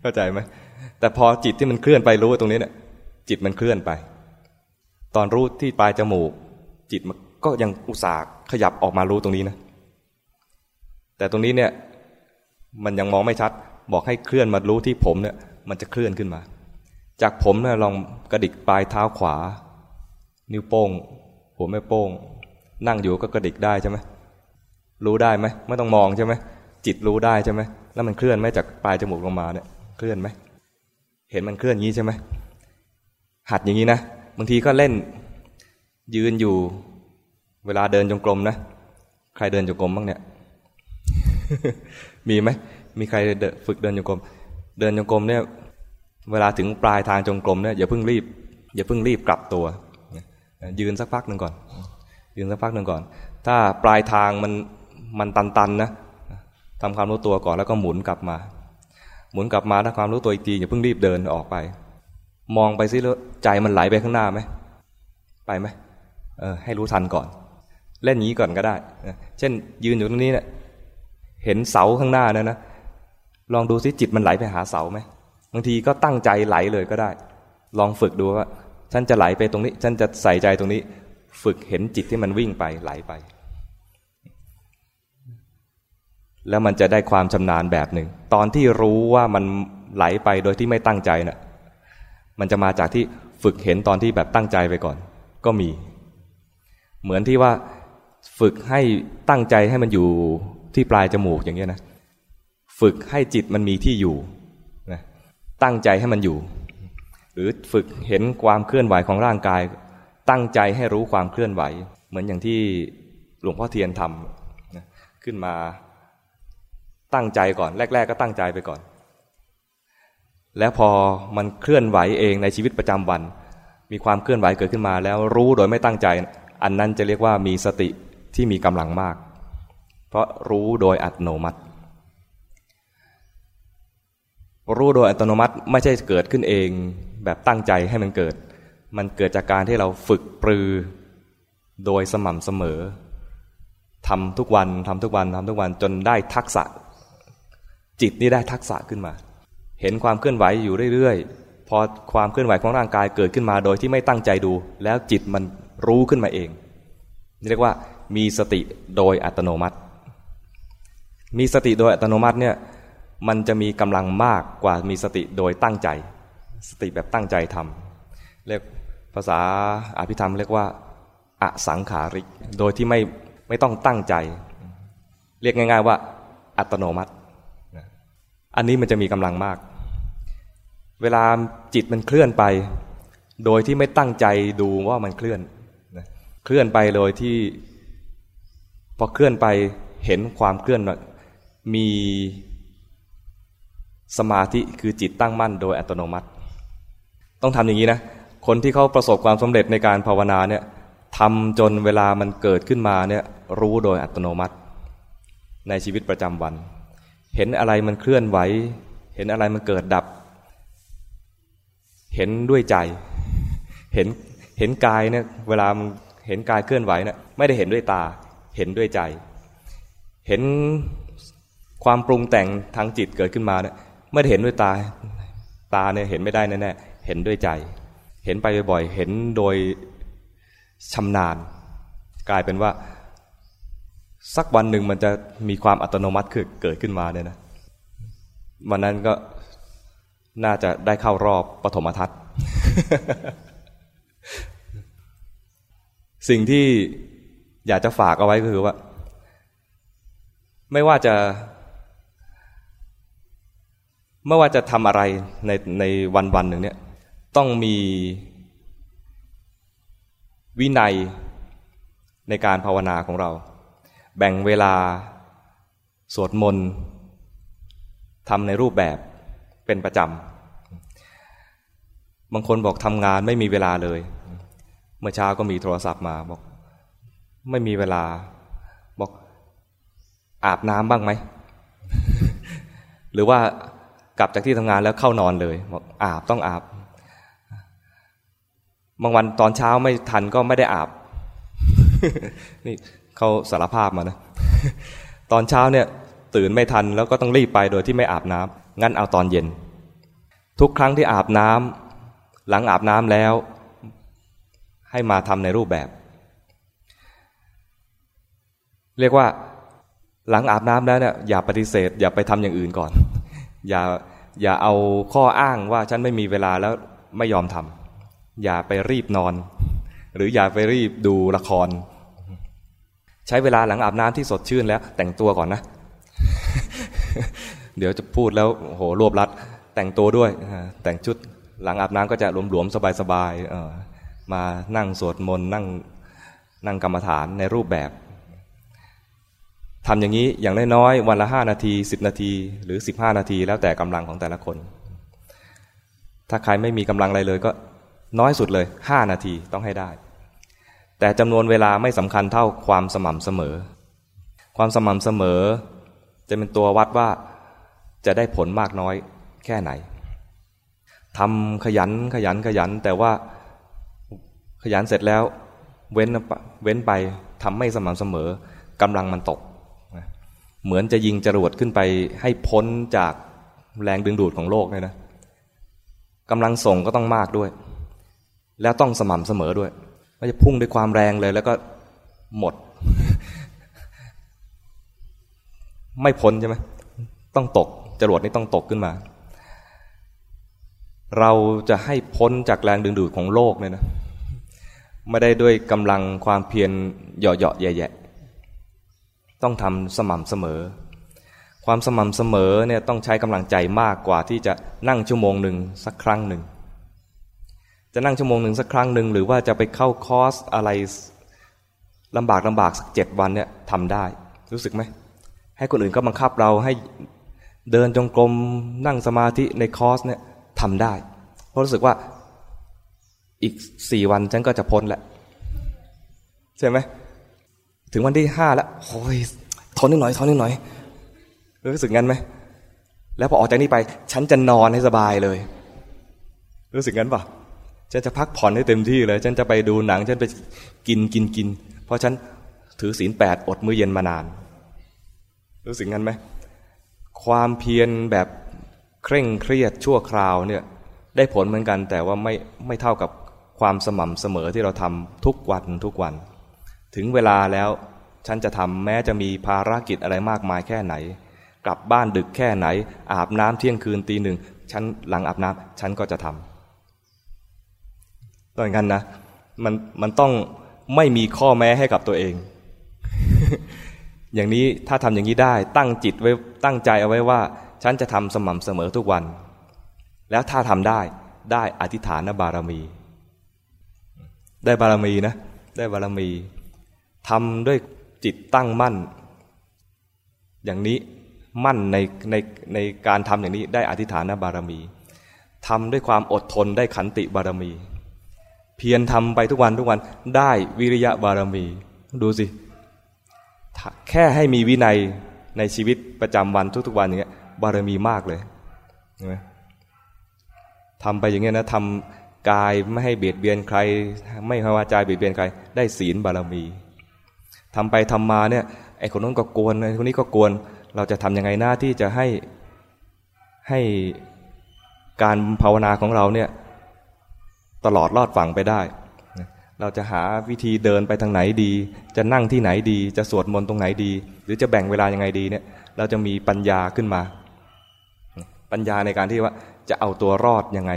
เข้าใจไหมแต่พอจิตที่มันเคลื่อนไปรู้ตรงนี้เนี่ย จิตมันเคลื่อนไป ตอนรู้ที่ปลายจมูก จิตมันก็ยังอุตส่าห์ขยับออกมารู้ตรงนี้นะ แต่ตรงนี้เนี่ย มันยังมองไม่ชัด บอกให้เคลื่อนมารู้ที่ผมเนี่ย มันจะเคลื่อนขึ้นมา จากผมเนี่ยลองกระดิกปลายเท้าขวา นิ้วโป้ง หัวแม่โป้ง นั่งอยู่ก็กระดิกได้ใช่ไหม รู้ได้ไหมไม่ต้องมองใช่ไหมจิตรู้ได้ใช่ไหมแล้วมันเคลื่อนไหมจากปลายจมูกลงมาเนี่ยเคลื่อนไหมเห็นมันเคลื่อนงี้ใช่ไหมหัดอย่างนี้นะบางทีก็เล่นยืนอยู่เวลาเดินจงกรมนะใครเดินจงกรมบ้างเนี่ย มีไหมมีใครฝึกเดินจงกรม เดินจงกรมเนี่ย เวลาถึงปลายทางจงกรมเนี่ยอย่าเพิ่งรีบ อย่าเพิ่งรีบกลับตัว ยืนสักพักหนึ่งก่อน ยืนสักพักหนึ่งก่อน ถ้าปลายทางมัน มันตันๆนะทำความรู้ตัวก่อนแล้วก็หมุนกลับมา หมุนกลับมาถ้าความรู้ตัวอีกทีอย่าเพิ่งรีบเดินออกไป มองไปซิแล้วใจมันไหลไปข้างหน้าไหมไปไหมเออให้รู้ทันก่อน เล่นนี้ก่อนก็ได้ เช่น ยืนอยู่ตรงนี้เนะี่ยเห็นเสาข้างหน้านะนะลองดูซิจิตมันไหลไปหาเสาไหมบางทีก็ตั้งใจไหลเลยก็ได้ ลองฝึกดูว่าฉันจะไหลไปตรงนี้ ฉันจะใส่ใจตรงนี้ ฝึกเห็นจิตที่มันวิ่งไปไหลไป แล้วมันจะได้ความชำนาญแบบหนึ่ง ตอนที่รู้ว่ามันไหลไปโดยที่ไม่ตั้งใจนะ่ะมันจะมาจากที่ฝึกเห็นตอนที่แบบตั้งใจไปก่อน ก็มี เหมือนที่ว่าฝึกให้ตั้งใจให้มันอยู่ที่ปลายจมูกอย่างเงี้ยนะ ฝึกให้จิตมันมีที่อยู่นะตั้งใจให้มันอยู่ หรือฝึกเห็นความเคลื่อนไหวของร่างกาย ตั้งใจให้รู้ความเคลื่อนไหว เหมือนอย่างที่หลวงพ่อเทียนทำนะขึ้นมา ตั้งใจก่อน แรก ๆ ก็ตั้งใจไปก่อน แล้วพอมันเคลื่อนไหวเองในชีวิตประจำวัน มีความเคลื่อนไหวเกิดขึ้นมา แล้วรู้โดยไม่ตั้งใจ อันนั้นจะเรียกว่ามีสติที่มีกำลังมาก เพราะรู้โดยอัตโนมัติ รู้โดยอัตโนมัติไม่ใช่เกิดขึ้นเองแบบตั้งใจให้มันเกิด มันเกิดจากการที่เราฝึกปรือโดยสม่ำเสมอทำทุกวันทำทุกวันทำทุกวันจนได้ทักษะ จิตนี่ได้ทักษะขึ้นมา เห็นความเคลื่อนไหวอยู่เรื่อยๆ พอความเคลื่อนไหวของร่างกายเกิดขึ้นมาโดยที่ไม่ตั้งใจดู แล้วจิตมันรู้ขึ้นมาเองเรียกว่ามีสติโดยอัตโนมัติ มีสติโดยอัตโนมัติเนี่ยมันจะมีกำลังมากกว่ามีสติโดยตั้งใจ สติแบบตั้งใจทำเรียกภาษาอภิธรรมเรียกว่าอสังขาริก โดยที่ไม่ไม่ต้องตั้งใจ เรียกง่าย ๆว่า อัตโนมัติ อันนี้มันจะมีกำลังมาก เวลาจิตมันเคลื่อนไป โดยที่ไม่ตั้งใจดูว่ามันเคลื่อนเคลื่อนไปโดยที่พอเคลื่อนไปเห็นความเคลื่อนมีสมาธิคือจิตตั้งมั่นโดยอัตโนมัติ ต้องทำอย่างนี้นะ คนที่เขาประสบความสำเร็จในการภาวนาเนี่ยทำจนเวลามันเกิดขึ้นมาเนี่ยรู้โดยอัตโนมัติ ในชีวิตประจำวัน เห็นอะไรมันเคลื่อนไหว เห็นอะไรมันเกิดดับ เห็นด้วยใจ เห็นเห็นกายเนี่ยเวลามันเห็นกายเคลื่อนไหวเนี่ยไม่ได้เห็นด้วยตา เห็นด้วยใจ เห็นความปรุงแต่งทางจิตเกิดขึ้นมาเนี่ยไม่ได้เห็นด้วยตา ตาเนี่ยเห็นไม่ได้แน่ๆเห็นด้วยใจ เห็นไปบ่อยๆ เห็นโดยชำนาญ กลายเป็นว่า สักวันหนึ่งมันจะมีความอัตโนมัติคือเกิดขึ้นมาเนี่ยนะวันนั้นก็น่าจะได้เข้ารอบปฐมทัศน์ สิ่งที่อยากจะฝากเอาไว้ก็คือว่า ไม่ว่าจะ ไม่ว่าจะทำอะไรในในวันวันหนึ่งเนี่ยต้องมีวินัยในการภาวนาของเรา แบ่งเวลา สวดมนต์ทำในรูปแบบเป็นประจำ บางคนบอกทำงานไม่มีเวลาเลย เมื่อเช้าก็มีโทรศัพท์มาบอก ไม่มีเวลา บอกอาบน้ำบ้างไหม หรือว่ากลับจากที่ทำงานแล้วเข้านอนเลย บอกอาบต้องอาบ บางวันตอนเช้าไม่ทันก็ไม่ได้อาบ นี่ เขาสารภาพมานะตอนเช้าเนี่ยตื่นไม่ทันแล้วก็ต้องรีบไปโดยที่ไม่อาบน้ำงั้นเอาตอนเย็น ทุกครั้งที่อาบน้ำหลังอาบน้ำแล้ว ให้มาทำในรูปแบบ เรียกว่าหลังอาบน้ำแล้วเนี่ยอย่าปฏิเสธ อย่าไปทำอย่างอื่นก่อน อย่าอย่าเอาข้ออ้างว่าฉันไม่มีเวลาแล้วไม่ยอมทำอย่าไปรีบนอน หรืออย่าไปรีบดูละคร ใช้เวลาหลังอาบน้ำที่สดชื่นแล้ว แต่งตัวก่อนนะ เดี๋ยวจะพูดแล้วโหรวบรัด แต่งตัวด้วย แต่งชุดหลังอาบน้ำก็จะหลวมๆสบายๆมานั่งสวดมนต์นั่งนั่งกรรมฐานในรูปแบบทำอย่างนี้อย่างน้อยๆวันละห้านาทีสิบนาที หรือสิบห้านาทีแล้วแต่กำลังของแต่ละคน ถ้าใครไม่มีกำลังอะไรเลยก็น้อยสุดเลยห้านาทีต้องให้ได้ แต่จำนวนเวลาไม่สำคัญเท่าความสม่ำเสมอ ความสม่ำเสมอ จะเป็นตัววัดว่าจะได้ผลมากน้อยแค่ไหนทำขยันขยันขยัน แต่ว่าขยันเสร็จแล้วเว้นเว้นไปทำไม่สม่ำเสมอกำลังมันตก เหมือนจะยิงจรวดขึ้นไปให้พ้นจากแรงดึงดูดของโลกเลยนะกำลังส่งก็ต้องมากด้วย แล้วต้องสม่ำเสมอด้วย จะพุ่งด้วยความแรงเลย แล้วก็หมด ไม่พ้นใช่ไหมต้องตกจรวดนี่ต้องตกขึ้นมา เราจะให้พ้นจากแรงดึงดูดของโลกเนี่ยนะไม่ได้ด้วยกำลังความเพียรเหยาะๆแย่ต้องทำสม่ำเสมอ ความสม่ำเสมอเนี่ยต้องใช้กำลังใจมากกว่าที่จะนั่งชั่วโมงหนึ่งสักครั้งหนึ่ง จะนั่งชั่วโมงหนึ่งสักครั้งหนึ่งหรือว่าจะไปเข้าคอร์สอะไรลำบากลำบากสักเจ็ดวันเนี่ยทำได้ รู้สึกไหม ให้คนอื่นก็บังคับเราให้เดินจงกรมนั่งสมาธิในคอร์สเนี่ยทำได้ เพราะรู้สึกว่าอีกสี่วันฉันก็จะพ้นแหละ ใช่ไหม ถึงวันที่ห้าแล้วโอ้ยทนนิดหน่อยทนนิดหน่อย รู้สึกงั้นไหม แล้วพอออกจากนี้ไป ฉันจะนอนให้สบายเลย รู้สึกงั้นปะ ฉันจะพักผ่อนให้เต็มที่เลย ฉันจะไปดูหนัง ฉันไปกินกินกิน เพราะฉันถือศีลแปดอดมื้อเย็นมานาน รู้สึกงั้นไหม ความเพียรแบบเคร่งเครียดชั่วคราวเนี่ยได้ผลเหมือนกัน แต่ว่าไม่ไม่เท่ากับความสม่ำเสมอที่เราทำทุกวันทุกวัน ถึงเวลาแล้วฉันจะทำแม้จะมีภารกิจอะไรมากมายแค่ไหน กลับบ้านดึกแค่ไหน อาบน้ำเที่ยงคืนตีหนึ่งฉันหลังอาบน้ำฉันก็จะทำ ต้องกันนะมันมันต้องไม่มีข้อแม้ให้กับตัวเอง อย่างนี้ถ้าทำอย่างนี้ได้ตั้งจิตไว้ตั้งใจเอาไว้ว่า ฉันจะทำสม่ำเสมอทุกวัน แล้วถ้าทำได้ได้อธิษฐานบารมี ได้บารมีนะได้บารมีทำด้วยจิตตั้งมั่น อย่างนี้มั่นในในในการทำอย่างนี้ได้อธิษฐานบารมีทำด้วยความอดทนได้ขันติบารมี เพียรทำไปทุกวันทุกวันได้วิริยะบารมี ดูสิ แค่ให้มีวินัยในชีวิตประจำวันทุกๆวันอย่างเงี้ยบารมีมากเลยเห็นไหมทำไปอย่างเงี้ยนะทำกายไม่ให้เบียดเบียนใคร ไม่ให้วาจาเบียดเบียนใคร ได้ศีลบารมีทำไปทำมาเนี่ยไอ้คนนู้นก็กวนไอ้คนนี้ก็กวน เราจะทํำยังไงหน้าที่จะให้ให้การภาวนาของเราเนี่ย ตลอดรอดฝั่งไปได้ เราจะหาวิธีเดินไปทางไหนดี จะนั่งที่ไหนดี จะสวดมนต์ตรงไหนดี หรือจะแบ่งเวลายังไงดีเนี่ย เราจะมีปัญญาขึ้นมา ปัญญาในการที่ว่าจะเอาตัวรอดยังไง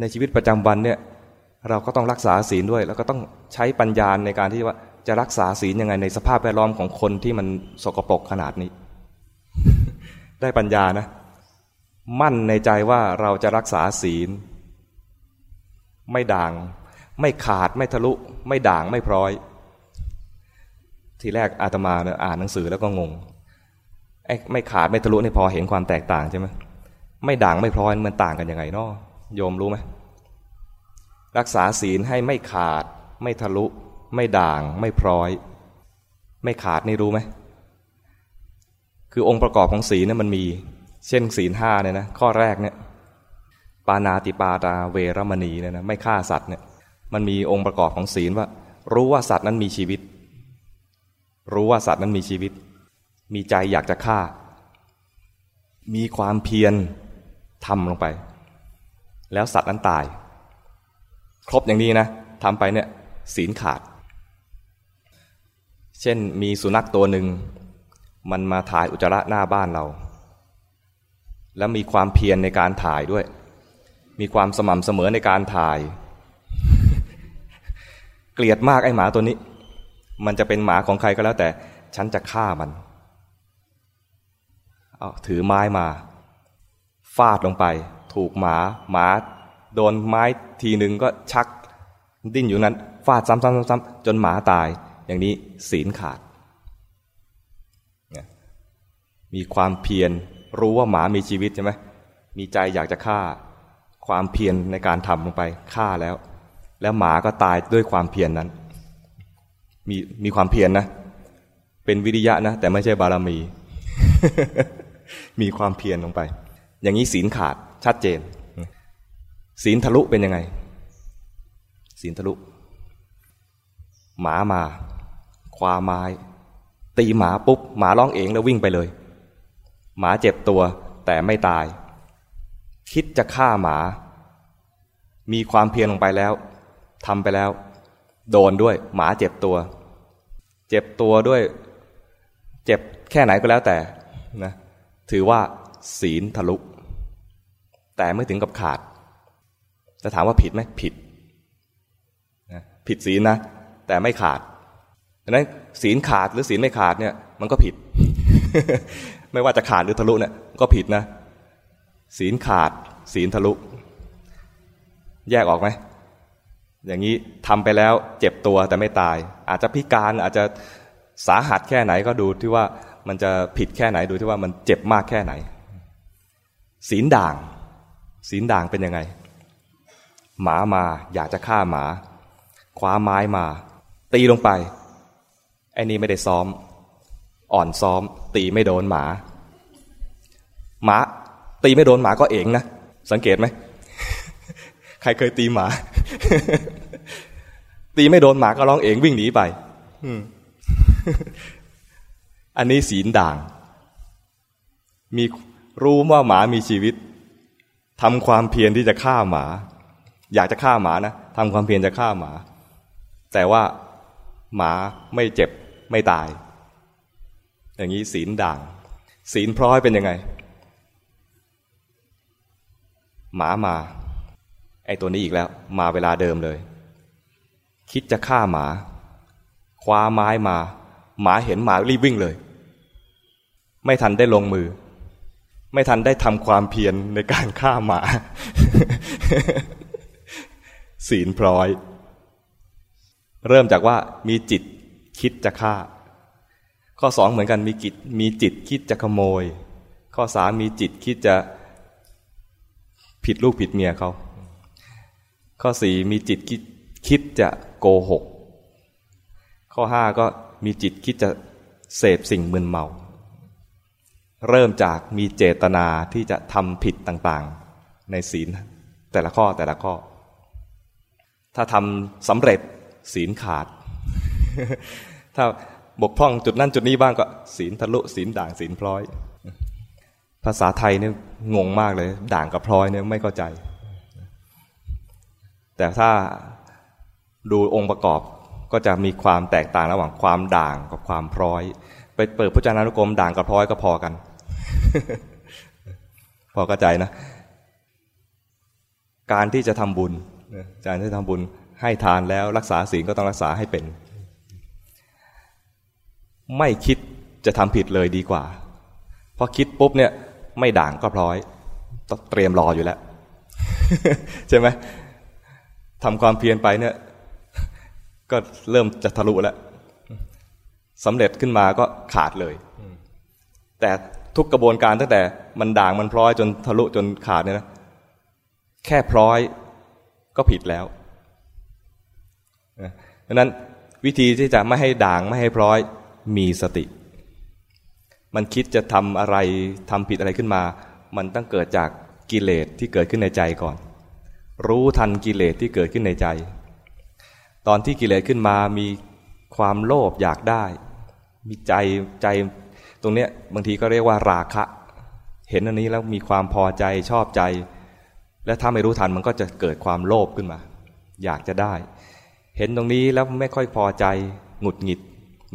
ในชีวิตประจำวันเนี่ยเราก็ต้องรักษาศีลด้วย แล้วก็ต้องใช้ปัญญาในการที่ว่าจะรักษาศีลยังไงในสภาพแวดล้อมของคนที่มันสกปรกขนาดนี้ ได้ปัญญานะ มั่นในใจว่าเราจะรักษาศีล ไม่ด่าง ไม่ขาดไม่ทะลุ ไม่ด่างไม่พร้อย ทีแรกอาตมาเนี่ยอ่านหนังสือแล้วก็งงไอ้ไม่ขาดไม่ทะลุนี่พอเห็นความแตกต่างใช่ไหมไม่ด่างไม่พร้อยมันต่างกันยังไงนาะโยมรู้ไหมรักษาศีลให้ไม่ขาด ไม่ทะลุ ไม่ด่าง ไม่พร้อย ไม่ขาดนี่รู้ไหมคือองค์ประกอบของศีลเนี่ยมันมี เช่นศีลห้าเนี่ยนะข้อแรกเนี่ย ปานาติปาตาเวรมณีเนี่ยนะไม่ฆ่าสัตว์เนี่ยมันมีองค์ประกอบของศีลว่า รู้ว่าสัตว์นั้นมีชีวิต รู้ว่าสัตว์นั้นมีชีวิต มีใจอยากจะฆ่า มีความเพียรทำลงไป แล้วสัตว์นั้นตาย ครบอย่างนี้นะทำไปเนี่ยศีลขาด เช่นมีสุนัขตัวหนึ่ง มันมาถ่ายอุจจาระหน้าบ้านเรา แล้วมีความเพียรในการถ่ายด้วย มีความสม่ำเสมอในการถ่าย เกลียดมากไอ้หมาตัวนี้ มันจะเป็นหมาของใครก็แล้ว แต่ฉันจะฆ่ามันเอาถือไม้มาฟาดลงไป ถูกหมาหมาโดนไม้ทีหนึ่งก็ชัก ดิ้นอยู่นั้น ฟาดซ้ำๆๆจนหมาตาย อย่างนี้ศีลขาด มีความเพียรรู้ว่าหมามีชีวิตใช่ไหมมีใจอยากจะฆ่า ความเพียรในการทำลงไปฆ่าแล้ว แล้วหมาก็ตายด้วยความเพียรนนั้น มีมีความเพียรนนะ เป็นวิริยะนะ แต่ไม่ใช่บารมี มีความเพียรลงไป อย่างนี้ศีลขาดชัดเจน ศีลทะลุเป็นยังไง ศีลทะลุ หมามา คว้าไม้ ตีหมาปุ๊บ หมาร้องเองแล้ววิ่งไปเลย หมาเจ็บตัวแต่ไม่ตาย คิดจะฆ่าหมา มีความเพียรลงไปแล้วทำไปแล้ว โดนด้วยหมาเจ็บตัว เจ็บตัวด้วย เจ็บแค่ไหนก็แล้วแต่นะถือว่า ศีลทะลุ แต่ไม่ถึงกับขาด จะถามว่าผิดไหมผิดนะผิดศีลนะ แต่ไม่ขาดดังนั้นศีลขาดหรือศีลไม่ขาดเนี่ย มันก็ผิด ไม่ว่าจะขาดหรือทะลุเนี่ยก็ผิดนะ ศีลขาด ศีลทะลุ แยกออกไหมอย่างนี้ทำไปแล้วเจ็บตัวแต่ไม่ตาย อาจจะพิการอาจจะสาหัสแค่ไหนก็ดูที่ว่ามันจะผิดแค่ไหนดูที่ว่ามันเจ็บมากแค่ไหน ศีลด่าง ศีลด่างเป็นยังไง หมามาอยากจะฆ่าหมาคว้าไม้มา ตีลงไปไอ้นี่ไม่ได้ซ้อม อ่อนซ้อม ตีไม่โดนหมา หมา ตีไม่โดนหมาก็เองนะ สังเกตไหม ใครเคยตีหมา ตีไม่โดนหมาก็ร้องเองวิ่งหนีไปอันนี้ศีลด่าง มีรู้ว่าหมามีชีวิตทำความเพียรที่จะฆ่าหมา อยากจะฆ่าหมานะทำความเพียรจะฆ่าหมา แต่ว่าหมาไม่เจ็บไม่ตาย อย่างนี้ศีลด่าง ศีลพร้อยเป็นยังไง หมามา ไอตัวนี้อีกแล้ว มาเวลาเดิมเลย คิดจะฆ่าหมา คว้าไม้มา หมาเห็นหมารีบวิ่งเลย ไม่ทันได้ลงมือ ไม่ทันได้ทำความเพียรในการฆ่าหมา ศีลพร้อย เริ่มจากว่ามีจิตคิดจะฆ่า ข้อสองเหมือนกันมีจิตมีจิตคิดจะขโมย ข้อสามมีจิตคิดจะ ผิดลูกผิดเมียเขา ข้อสี่มีจิตคิดคิดจะโกหก ข้อห้าก็มีจิตคิดจะเสพสิ่งมึนเมา เริ่มจากมีเจตนาที่จะทำผิดต่างๆ ในศีลแต่ละข้อแต่ละข้อ ถ้าทำสำเร็จศีลขาด ถ้าบกพร่องจุดนั้นจุดนี้บ้างก็ศีลทะลุศีลด่างศีลพลอย ภาษาไทยเนี่ยงงมากเลย ด่างกับพลอยเนี่ยไม่เข้าใจ แต่ถ้าดูองค์ประกอบก็จะมีความแตกต่างระหว่างความด่างกับความพลอย ไปเปิดพจนานุกรมด่างกับพลอยก็พอกัน พอเข้าใจนะ การที่จะทำบุญการที่ทำบุญให้ทานแล้วรักษาศีลก็ต้องรักษาให้เป็น ไม่คิดจะทำผิดเลยดีกว่าพอคิดปุ๊บเนี่ย ไม่ด่างก็พลอยต้องเตรียมรออยู่แล้ว ใช่ไหมทำความเพียรไปเนี่ย ก็เริ่มจะทะลุแล้วสำเร็จขึ้นมาก็ขาดเลย แต่ทุกกระบวนการตั้งแต่มันด่างมันพลอยจนทะลุจนขาดเนี่ยนะแค่พลอยก็ผิดแล้วดังนั้นวิธีที่จะไม่ให้ด่างไม่ให้พร้อยมีสติ มันคิดจะทำอะไรทำผิดอะไรขึ้นมา มันต้องเกิดจากกิเลสที่เกิดขึ้นในใจก่อน รู้ทันกิเลสที่เกิดขึ้นในใจ ตอนที่กิเลสขึ้นมามีความโลภอยากได้ มีใจใจตรงเนี้ยบางทีก็เรียกว่าราคะ เห็นอันนี้แล้วมีความพอใจชอบใจ และถ้าไม่รู้ทันมันก็จะเกิดความโลภขึ้นมา อยากจะได้ เห็นตรงนี้แล้วไม่ค่อยพอใจหงุดหงิด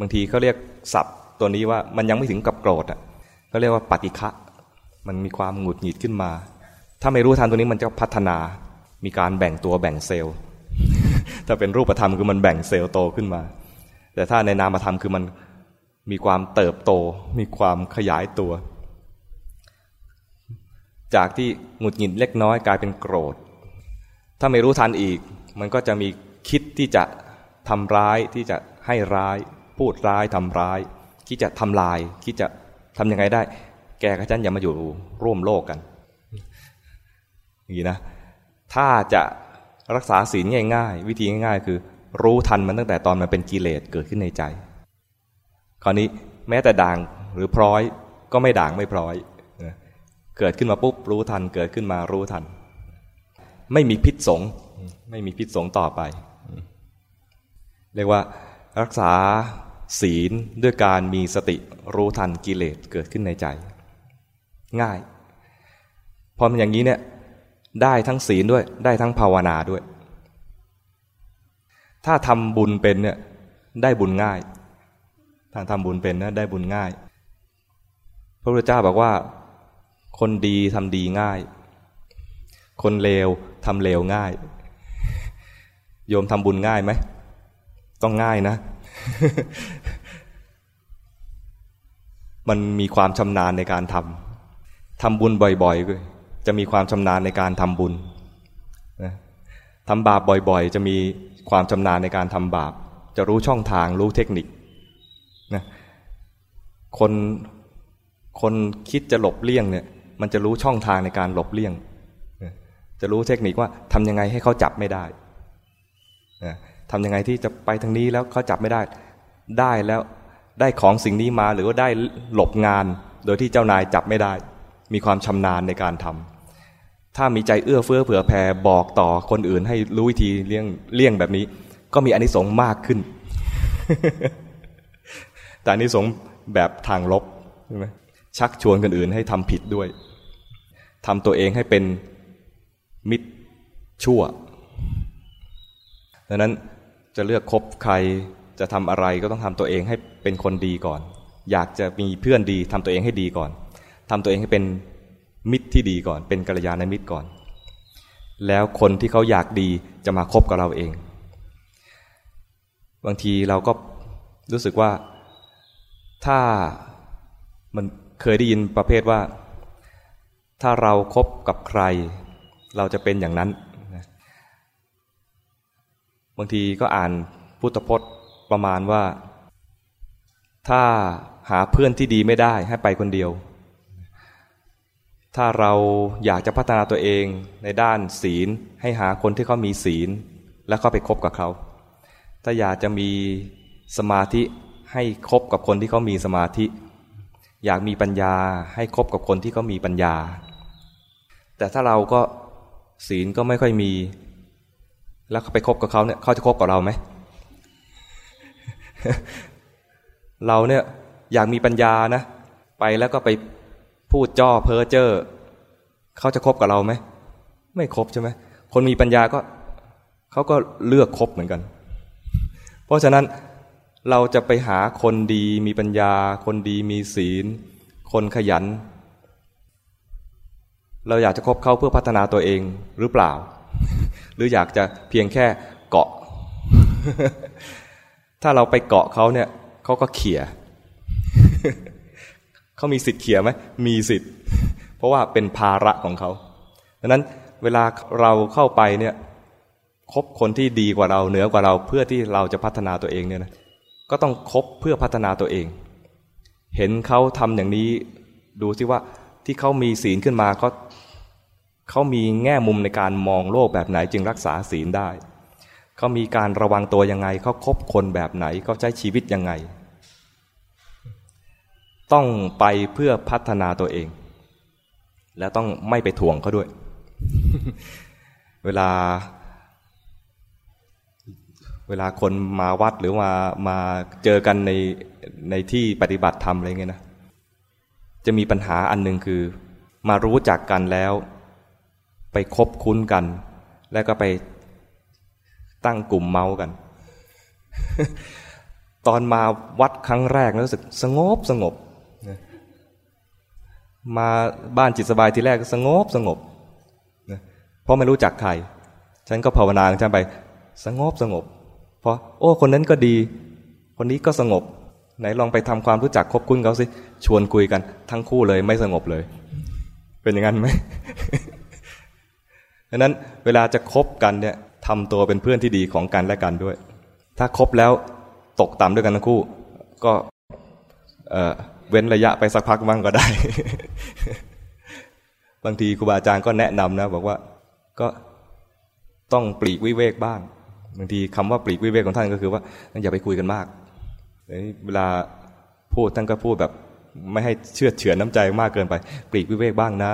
บางทีเขาเรียกศัพท์ ตัวนี้ว่ามันยังไม่ถึงกับโกรธอะเขาเรียกว่าปฏิฆะมันมีความหงุดหงิดขึ้นมา ถ้าไม่รู้ทันตัวนี้มันจะพัฒนา มีการแบ่งตัวแบ่งเซลล์ ถ้าเป็นรูปธรรมคือมันแบ่งเซลล์โตขึ้นมา แต่ถ้าในนามธรรมคือมันมีความเติบโต มีความขยายตัว จากที่หงุดหงิดเล็กน้อยกลายเป็นโกรธ ถ้าไม่รู้ทันอีก มันก็จะมีคิดที่จะทำร้ายที่จะให้ร้าย พูดร้ายทำร้าย คิดจะทำลาย คิดจะทำยังไงได้ แกกับฉันอย่ามาอยู่ร่วมโลกกันอย่างนี้นะ ถ้าจะรักษาศีลง่าย ๆ วิธีง่าย ๆ คือ รู้ทันมันตั้งแต่ตอนมันเป็นกิเลสเกิดขึ้นในใจ คราวนี้แม้แต่ด่างหรือพร้อยก็ไม่ด่างไม่พร้อย เกิดขึ้นมาปุ๊บรู้ทัน เกิดขึ้นมารู้ทัน ไม่มีพิษสงไม่มีพิษสงต่อไป เรียกว่ารักษา ศีลด้วยการมีสติรู้ทันกิเลสเกิดขึ้นในใจ ง่าย พอมันอย่างนี้เนี่ยได้ทั้งศีลด้วยได้ทั้งภาวนาด้วย ถ้าทำบุญเป็นเนี่ยได้บุญง่าย ถ้าทำบุญเป็นนะได้บุญง่าย พระพุทธเจ้าบอกว่า คนดีทำดีง่าย คนเลวทำเลวง่าย โยมทำบุญง่ายไหม ต้องง่ายนะ มันมีความชำนาญในการทำทำบุญบ่อยๆจะมีความชำนาญในการทำบุญนะทำบาปบ่อยๆ จะมีความชำนาญในการทำบาป จะรู้ช่องทางรู้เทคนิคนะคนคนคิดจะหลบเลี่ยงเนี่ย มันจะรู้ช่องทางในการหลบเลี่ยง จะรู้เทคนิคว่าทำยังไงให้เขาจับไม่ได้ ทำยังไงที่จะไปทางนี้แล้วเขาจับไม่ได้ ได้แล้วได้ของสิ่งนี้มาหรือว่าได้หลบงาน โดยที่เจ้านายจับไม่ได้ มีความชำนาญในการทำถ้ามีใจเอื้อเฟื้อเผื่อแผ่บอกต่อคนอื่นให้รู้วิธีเลี่ยงเลี่ยงแบบนี้ ก็มีอนิสงส์มากขึ้น แต่อนิสงส์แบบทางลบใช่ไหมชักชวนคนอื่นให้ทำผิดด้วยทำตัวเองให้เป็นมิตรชั่วดังนั้น จะเลือกคบใครจะทำอะไรก็ต้องทำตัวเองให้เป็นคนดีก่อน อยากจะมีเพื่อนดีทำตัวเองให้ดีก่อนทำตัวเองให้เป็นมิตรที่ดีก่อน เป็นกัลยาณมิตรก่อน แล้วคนที่เขาอยากดีจะมาคบกับเราเอง บางทีเราก็รู้สึกว่าถ้ามันเคยได้ยินประเภทว่า ถ้าเราครบกับใคร เราจะเป็นอย่างนั้น บางทีก็อ่านพุทธพจน์ประมาณว่า ถ้าหาเพื่อนที่ดีไม่ได้ให้ไปคนเดียว ถ้าเราอยากจะพัฒนาตัวเองในด้านศีลให้หาคนที่เขามีศีล แล้วเข้าไปคบกับเขา ถ้าอยากจะมีสมาธิให้คบกับคนที่เขามีสมาธิ อยากมีปัญญาให้คบกับคนที่เขามีปัญญา แต่ถ้าเราก็ศีลก็ไม่ค่อยมี แล้วเขาไปคบกับเขาเนี่ยเขาจะคบกับเราไหม เราเนี่ยอยากมีปัญญานะ ไปแล้วก็ไปพูดจ้อเพ้อเจ้อเขาจะคบกับเราไหม ไม่คบใช่ไหมคนมีปัญญาก็เขาก็เลือกคบเหมือนกัน เพราะฉะนั้นเราจะไปหาคนดีมีปัญญา คนดีมีศีล คนขยัน เราอยากจะคบเขาเพื่อพัฒนาตัวเองหรือเปล่า หรืออยากจะเพียงแค่เกาะ ถ้าเราไปเกาะเขาเนี่ยเขาก็เขี่ยเขามีสิทธิ์เขี่ยไหมมีสิทธิ์ เพราะว่าเป็นภาระของเขาดังนั้นเวลาเราเข้าไปเนี่ยคบคนที่ดีกว่าเราเหนือกว่าเราเพื่อที่เราจะพัฒนาตัวเองเนี่ยนะก็ต้องคบเพื่อพัฒนาตัวเอง เห็นเขาทำอย่างนี้ดูสิว่าที่เขามีศีลขึ้นมาเขา เขามีแง่มุมในการมองโลกแบบไหนจึงรักษาศีลได้ เขามีการระวังตัวยังไง เขาคบคนแบบไหน เขาใช้ชีวิตยังไง ต้องไปเพื่อพัฒนาตัวเอง และต้องไม่ไปถ่วงเขาด้วย เวลา เวลาคนมาวัดหรือมามาเจอกันในในที่ปฏิบัติธรรมอะไรเงี้ยนะ จะมีปัญหาอันหนึ่งคือ มารู้จักกันแล้ว ไปคบคุ้นกัน แล้วก็ไปตั้งกลุ่มเมากัน ตอนมาวัดครั้งแรกรู้สึกสงบสงบ มาบ้านจิตสบายทีแรกสงบสงบ เพราะไม่รู้จักใคร ฉันก็ภาวนาฉันไปสงบสงบ เพราะโอ้คนนั้นก็ดี คนนี้ก็สงบ ไหนลองไปทำความรู้จักคบคุ้นเขาสิ ชวนคุยกัน ทั้งคู่เลยไม่สงบเลย เป็นอย่างนั้นไหม ดังนั้นเวลาจะคบกันเนี่ยทำตัวเป็นเพื่อนที่ดีของกันและกันด้วย ถ้าคบแล้วตกต่ำด้วยกันทั้งคู่ ก็เว้นระยะไปสักพักบ้างก็ได้ บางทีครูบาอาจารย์ก็แนะนำนะ บอกว่าก็ต้องปลีกวิเวกบ้าง บางทีคำว่าปลีกวิเวกของท่านก็คือว่าอย่าไปคุยกันมากเวลาพูดท่านก็พูดแบบไม่ให้เชื่อเฉือนน้ำใจมากเกินไป ปลีกวิเวกบ้างนะ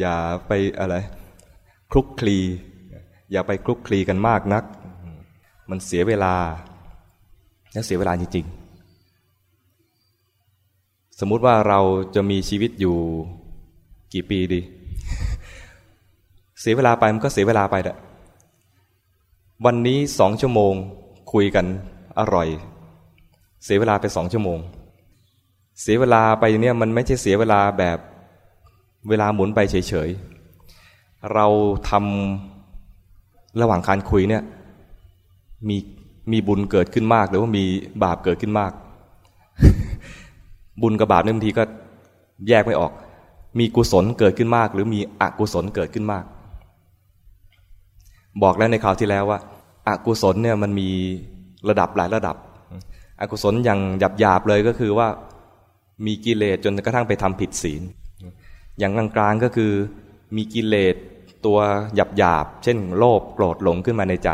อย่าไปอะไร คลุกคลี อย่าไปคลุกคลีกันมากนัก มันเสียเวลา และเสียเวลาจริงๆ สมมุติว่าเราจะมีชีวิตอยู่กี่ปีดี เสียเวลาไปมันก็เสียเวลาไปแหละวันนี้สองชั่วโมงคุยกันอร่อย เสียเวลาไปสองชั่วโมง เสียเวลาไปเนี่ยมันไม่ใช่เสียเวลาแบบเวลาหมุนไปเฉยๆ เราทำระหว่างการคุยเนี่ยมีมีบุญเกิดขึ้นมาก หรือว่ามีบาปเกิดขึ้นมาก บุญกับบาปเนี่ยบางทีก็แยกไม่ออก มีกุศลเกิดขึ้นมาก หรือมีอกุศลเกิดขึ้นมาก บอกแล้วในคราวที่แล้วว่าอากุศลเนี่ยมันมีระดับหลายระดับ อกุศลอย่างหยาบหยาบเลยก็คือว่ามีกิเลสจนกระทั่งไปทำผิดศีล อย่างกลางๆก็คือ มีกิเลสตัวหยาบหยาบเช่น โลภโกรธหลงขึ้นมาในใจ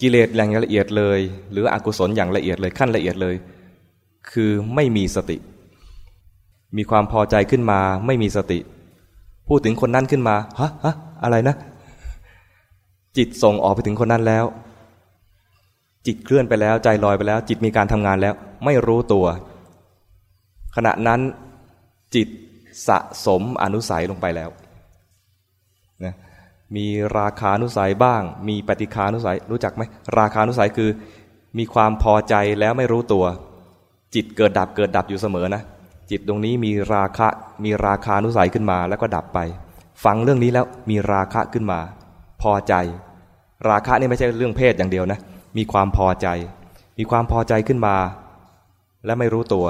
กิเลสอย่างละเอียดเลย หรืออกุศลอย่างละเอียดเลยขั้นละเอียดเลย คือไม่มีสติ มีความพอใจขึ้นมาไม่มีสติ พูดถึงคนนั้นขึ้นมาฮะฮะอะไรนะ จิตส่งออกไปถึงคนนั้นแล้ว จิตเคลื่อนไปแล้วใจลอยไปแล้ว จิตมีการทำงานแล้ว ไม่รู้ตัว ขณะนั้นจิต สะสมอนุสัยลงไปแล้วนะมีราคานุสัยบ้าง มีปฏิคานุสัยรู้จักไหมราคานุสัยคือมีความพอใจแล้วไม่รู้ตัว จิตเกิดดับเกิดดับอยู่เสมอนะ จิตตรงนี้มีราคะมีราคานุสัยขึ้นมาแล้วก็ดับไป ฟังเรื่องนี้แล้วมีราคะขึ้นมา พอใจ ราคะนี่ไม่ใช่เรื่องเพศอย่างเดียวนะ มีความพอใจ มีความพอใจขึ้นมา และไม่รู้ตัว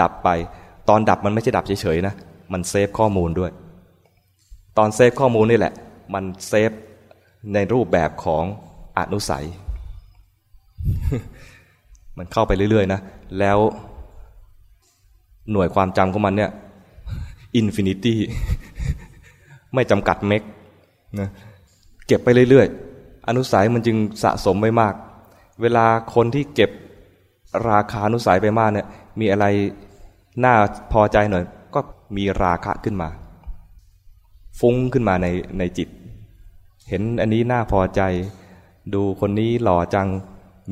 ดับไป ตอนดับมันไม่ใช่ดับเฉยๆนะ มัน save ข้อมูลด้วย ตอน save ข้อมูลนี่แหละ มัน save ในรูปแบบของอนุสัย มันเข้าไปเรื่อยๆนะ แล้วหน่วยความจำของมันเนี่ย infinity ไม่จำกัด meg นะเก็บไปเรื่อยๆ อนุสัยมันจึงสะสมไว้มาก เวลาคนที่เก็บราคานุสัยไปมากเนี่ย มีอะไรน่าพอใจหน่อย มีราคะขึ้นมา ฟุ้งขึ้นมาในในจิต เห็นอันนี้น่าพอใจ ดูคนนี้หล่อจัง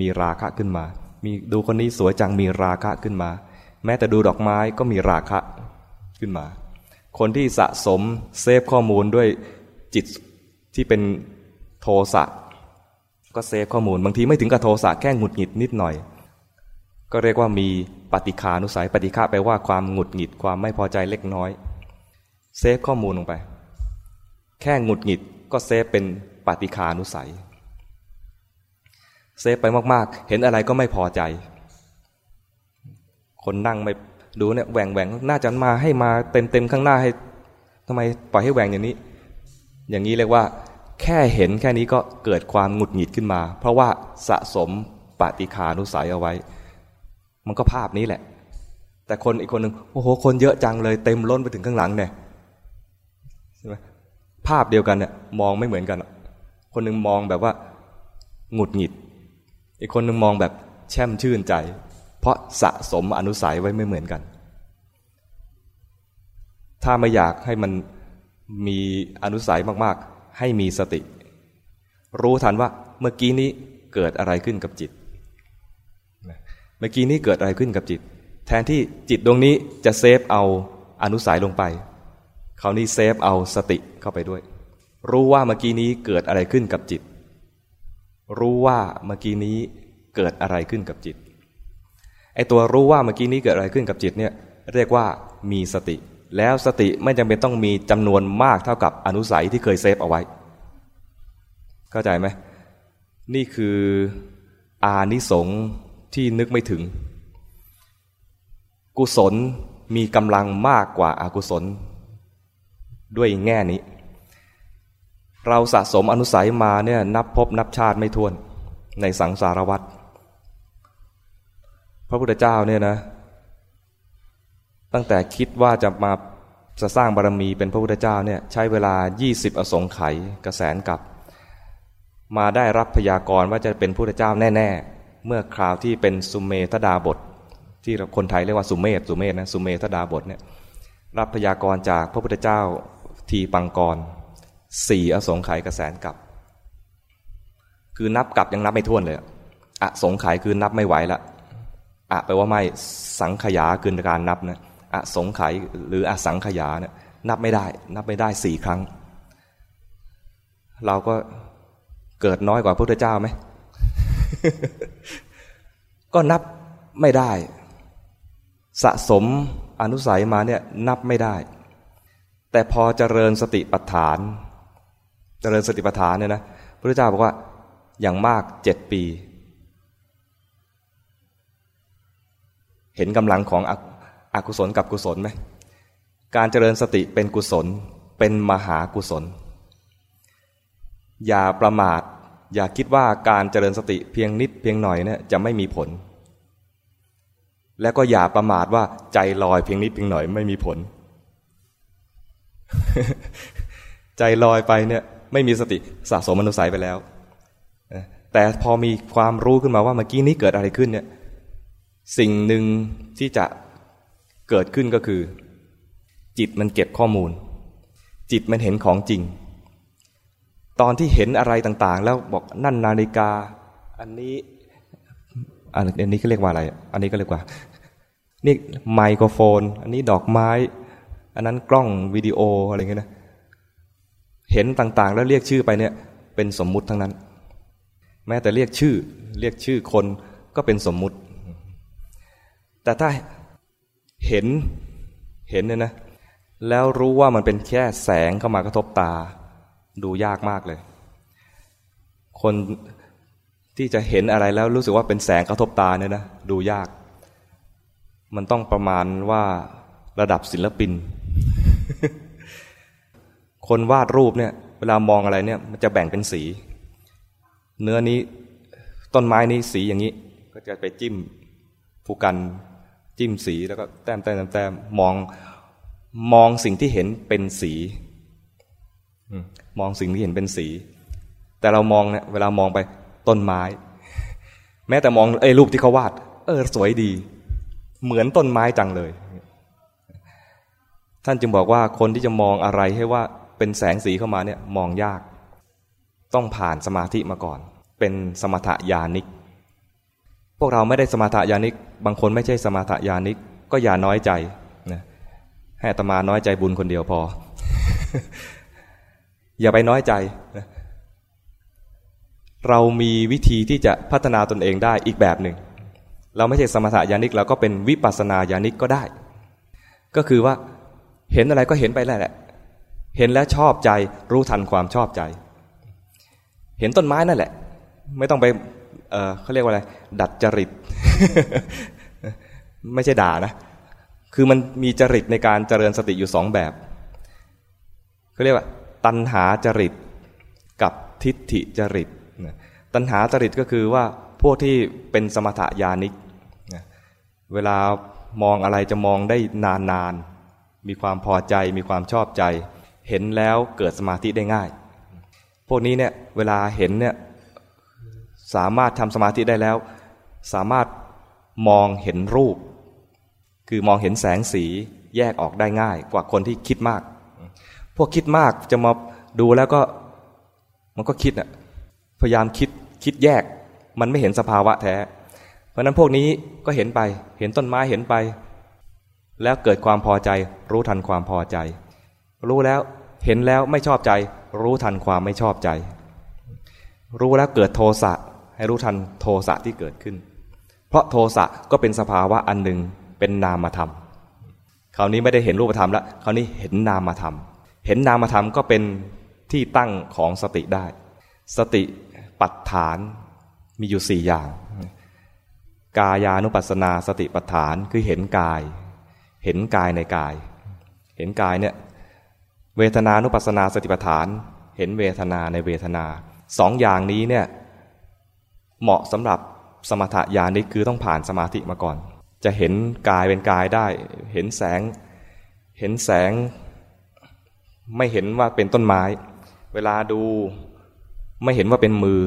มีราคะขึ้นมา มีดูคนนี้สวยจังมีราคะขึ้นมา แม้แต่ดูดอกไม้ก็มีราคะขึ้นมา คนที่สะสมเซฟข้อมูลด้วยจิตที่เป็นโทสะก็เซฟข้อมูล บางทีไม่ถึงกับโทสะแค่หงุดหงิดนิดหน่อย ก็เรียกว่ามี ปฏิคานุสัย ปฏิฆาแปลว่าความหงุดหงิดความไม่พอใจเล็กน้อย save ข้อมูลลงไป แค่หงุดหงิดก็ save เป็นปฏิคานุสัย save ไปมากๆ เห็นอะไรก็ไม่พอใจ คนนั่งไม่ดูเนี่ยแหว่งแหวงน่าจะมาให้มาเต็มเต็มข้างหน้าให้ทำไมปล่อยให้แหว่งอย่างนี้ อย่างนี้เรียกว่า แค่เห็นแค่นี้ก็เกิดความหงุดหงิดขึ้นมา เพราะว่าสะสมปฏิคานุสัยเอาไว้ มันก็ภาพนี้แหละ แต่คนอีกคนหนึ่งโอ้โห คนเยอะจังเลยเต็มล้นไปถึงข้างหลังเนี่ยใช่ไหมภาพเดียวกันเนี่ยมองไม่เหมือนกัน คนหนึ่งมองแบบว่าหงุดหงิด อีกคนหนึ่งมองแบบแช่มชื่นใจ เพราะสะสมอนุสัยไว้ไม่เหมือนกัน ถ้าไม่อยากให้มันมีอนุสัยมากๆ ให้มีสติ รู้ทันว่าเมื่อกี้นี้เกิดอะไรขึ้นกับจิต เมื่อกี้นี้เกิดอะไรขึ้นกับจิต แทนที่จิตดวงนี้จะ save เอาอนุสัยลงไปคราวนี้ save เอาสติเข้าไปด้วย รู้ว่าเมื่อกี้นี้เกิดอะไรขึ้นกับจิต รู้ว่าเมื่อกี้นี้เกิดอะไรขึ้นกับจิตไอตัวรู้ว่าเมื่อกี้นี้เกิดอะไรขึ้นกับจิตเนี่ยเรียกว่ามีสติ แล้วสติไม่จำเป็นต้องมีจำนวนมากเท่ากับอนุสัยที่เคย save เอาไว้ เข้าใจไหมนี่คืออานิสงส์ ที่นึกไม่ถึง กุศลมีกำลังมากกว่าอากุศล ด้วยแง่นี้ เราสะสมอนุสัยมาเนี่ยนับพบนับชาติไม่ท้วนในสังสารวัฏพระพุทธเจ้าเนี่ยนะ ตั้งแต่คิดว่าจะมาจะสร้างบารมีเป็นพระพุทธเจ้าเนี่ยใช้เวลา 20 อสงไขยกระแสนกับ มาได้รับพยากรณ์ว่าจะเป็นพระพุทธเจ้าแน่ ๆ เมื่อคราวที่เป็นสุเมธดาบท ที่คนไทยเรียกว่าสุเมธสุเมธนะสุเมธดาบทเนี่ยรับพยากรณ์จากพระพุทธเจ้าทีปังกรสี่อสงไขยกระแสนกับ คือนับกลับยังนับไม่ถ้วนเลยอสงไขยคือนับไม่ไหวละอะแปลว่าไม่สังขยาคือการนับนะอสงไขยหรืออสังขยาเนี่ยนับไม่ได้ นับไม่ได้สี่ครั้ง เราก็เกิดน้อยกว่าพระพุทธเจ้าไหม ก็นับไม่ได้ สะสมอนุสัยมาเนี่ยนับไม่ได้ แต่พอเจริญสติปัฏฐาน เจริญสติปัฏฐานเนี่ยนะพระเจ้าบอกว่าอย่างมากเจ็ดปี เห็นกำลังของอกุศลกับกุศลไหมการเจริญสติเป็นกุศลเป็นมหากุศล อย่าประมาท อย่าคิดว่าการเจริญสติเพียงนิดเพียงหน่อยเนี่ยจะไม่มีผล และก็อย่าประมาทว่าใจลอยเพียงนิดเพียงหน่อยไม่มีผล ใจลอยไปเนี่ยไม่มีสติสะสมมนุสัยไปแล้ว แต่พอมีความรู้ขึ้นมาว่าเมื่อกี้นี้เกิดอะไรขึ้นเนี่ยสิ่งหนึ่งที่จะเกิดขึ้นก็คือ จิตมันเก็บข้อมูล จิตมันเห็นของจริง ตอนที่เห็นอะไรต่างๆ แล้วบอกนั่นนาฬิกา อันนี้อันนี้ก็เรียกว่าอะไร อันนี้ก็เรียกว่า นี่ไมโครโฟน อันนี้ดอกไม้ อันนั้นกล้องวิดีโออะไรเงี้ยนะ เห็นต่างๆ แล้วเรียกชื่อไปเนี่ย เป็นสมมุติทั้งนั้น แม้แต่เรียกชื่อ เรียกชื่อคนก็เป็นสมมุติ แต่ถ้าเห็น เห็นเนี่ยนะ แล้วรู้ว่ามันเป็นแค่แสงเข้ามากระทบตา ดูยากมากเลย คนที่จะเห็นอะไรแล้วรู้สึกว่าเป็นแสงกระทบตาเนี่ยนะดูยาก มันต้องประมาณว่าระดับศิลปิน คนวาดรูปเนี่ย เวลามองอะไรเนี่ย มันจะแบ่งเป็นสี เนื้อนี้ต้นไม้นี้สีอย่างนี้ ก็จะไปจิ้มผู้กันจิ้มสีแล้วก็แต้มแต้มแต้มมองมองสิ่งที่เห็นเป็นสี มองสิ่งที่เห็นเป็นสี แต่เรามองเนี่ยเวลามองไปต้นไม้ แม้แต่มองไอ้รูปที่เขาวาด เออ สวยดี เหมือนต้นไม้จังเลย ท่านจึงบอกว่าคนที่จะมองอะไรให้ว่าเป็นแสงสีเข้ามาเนี่ยมองยาก ต้องผ่านสมาธิมาก่อน เป็นสมถยานิก พวกเราไม่ได้สมาถยานิก บางคนไม่ใช่สมาถยานิก ก็อย่าน้อยใจนะให้ตมาน้อยใจบุญคนเดียวพอ อย่าไปน้อยใจนะเรามีวิธีที่จะพัฒนาตนเองได้อีกแบบหนึ่ง เราไม่ใช่สมถยานิกเราก็เป็นวิปัสนาญาณิกก็ได้ ก็คือว่าเห็นอะไรก็เห็นไปแหละ เห็นแล้วชอบใจรู้ทันความชอบใจ เห็นต้นไม้นั่นแหละ ไม่ต้องไปเเขาเรียกว่าอะไร ดัดจริต ไม่ใช่ด่านะ คือมันมีจริตในการเจริญสติอยู่สองแบบเขาเรียกว่า ตัณหาจริตกับทิฏฐิจริตตัณหาจริตก็คือว่าพวกที่เป็นสมถยานิกเวลามองอะไรจะมองได้นานๆมีความพอใจมีความชอบใจ เห็นแล้วเกิดสมาธิได้ง่าย พวกนี้เนี่ยเวลาเห็นเนี่ยสามารถทำสมาธิได้แล้ว สามารถมองเห็นรูป คือมองเห็นแสงสีแยกออกได้ง่ายกว่าคนที่คิดมาก พวกคิดมากจะมาดูแล้วก็ มันก็คิดอะพยายามคิดคิดแยก มันไม่เห็นสภาวะแท้ เพราะนั้นพวกนี้ก็เห็นไป เห็นต้นไม้เห็นไป แล้วเกิดความพอใจ รู้ทันความพอใจ รู้แล้วเห็นแล้วไม่ชอบใจ รู้ทันความไม่ชอบใจ รู้แล้วเกิดโทสะให้รู้ทันโทสะที่เกิดขึ้น เพราะโทสะก็เป็นสภาวะอันหนึ่งเป็นนามธรรมคราวนี้ไม่ได้เห็นรูปธรรมแล้วคราวนี้เห็นนามธรรม เห็นนามธรรมก็เป็นที่ตั้งของสติได้ สติปัฏฐานมีอยู่สี่อย่าง กายานุปัสสนาสติปัฏฐานคือเห็นกาย เห็นกายในกาย เห็นกายเนี่ยเวทนานุปัสสนาสติปัฏฐาน เห็นเวทนาในเวทนาสองอย่างนี้เนี่ยเหมาะสำหรับสมถะญาณิกคือต้องผ่านสมาธิมาก่อน จะเห็นกายเป็นกายได้ เห็นแสง เห็นแสง ไม่เห็นว่าเป็นต้นไม้ เวลาดูไม่เห็นว่าเป็นมือ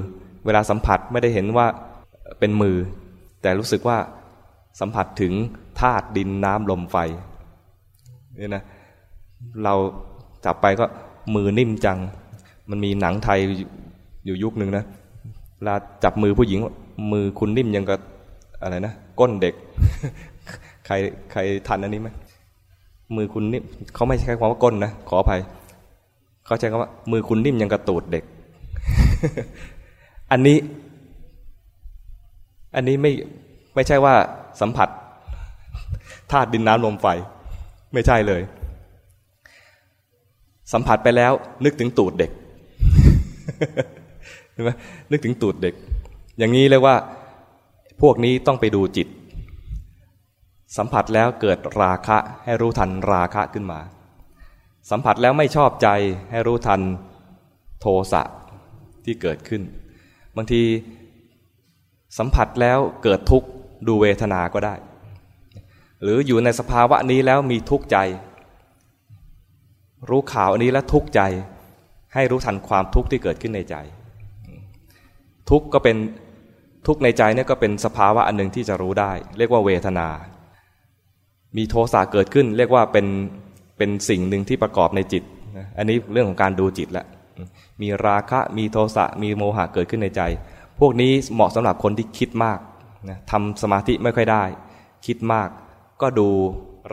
เวลาสัมผัสไม่ได้เห็นว่าเป็นมือ แต่รู้สึกว่าสัมผัสถึงธาตุดินน้ำลมไฟนี่นะเราจับไปก็มือนิ่มจัง มันมีหนังไทยอยู่ยุคหนึ่งนะเวลาจับมือผู้หญิง มือคุณนิ่มยังกับอะไรนะ ก้นเด็ก ใครใครทันอันนี้ไหม มือคุณนิ่มเขาไม่ใช้คำว่าก้นนะขออภัยเขาใช้คำว่า มือคุณนิ่มยังกระตูดเด็ก อันนี้ อันนี้ไม่ไม่ใช่ว่าสัมผัสธาตุดินน้ำลมไฟ ไม่ใช่เลย สัมผัสไปแล้ว นึกถึงตูดเด็กใช่ไหมนึกถึงตูดเด็ก อย่างนี้เรียกว่า พวกนี้ต้องไปดูจิต สัมผัสแล้วเกิดราคะให้รู้ทันราคะขึ้นมา สัมผัสแล้วไม่ชอบใจให้รู้ทันโทสะที่เกิดขึ้น บางทีสัมผัสแล้วเกิดทุกข์ดูเวทนาก็ได้ หรืออยู่ในสภาวะนี้แล้วมีทุกข์ใจ รู้ข่าวอันนี้แล้วทุกข์ใจ ให้รู้ทันความทุกข์ที่เกิดขึ้นในใจ ทุกข์ก็เป็นทุกข์ในใจเนี่ยก็เป็นสภาวะอันหนึ่งที่จะรู้ได้ เรียกว่าเวทนา มีโทสะเกิดขึ้น เรียกว่าเป็นเป็นสิ่งหนึ่งที่ประกอบในจิตอันนี้เรื่องของการดูจิตแล้วมีราคะมีโทสะมีโมหะเกิดขึ้นในใจ พวกนี้เหมาะสำหรับคนที่คิดมากนะทำสมาธิไม่ค่อยได้ คิดมาก ก็ดู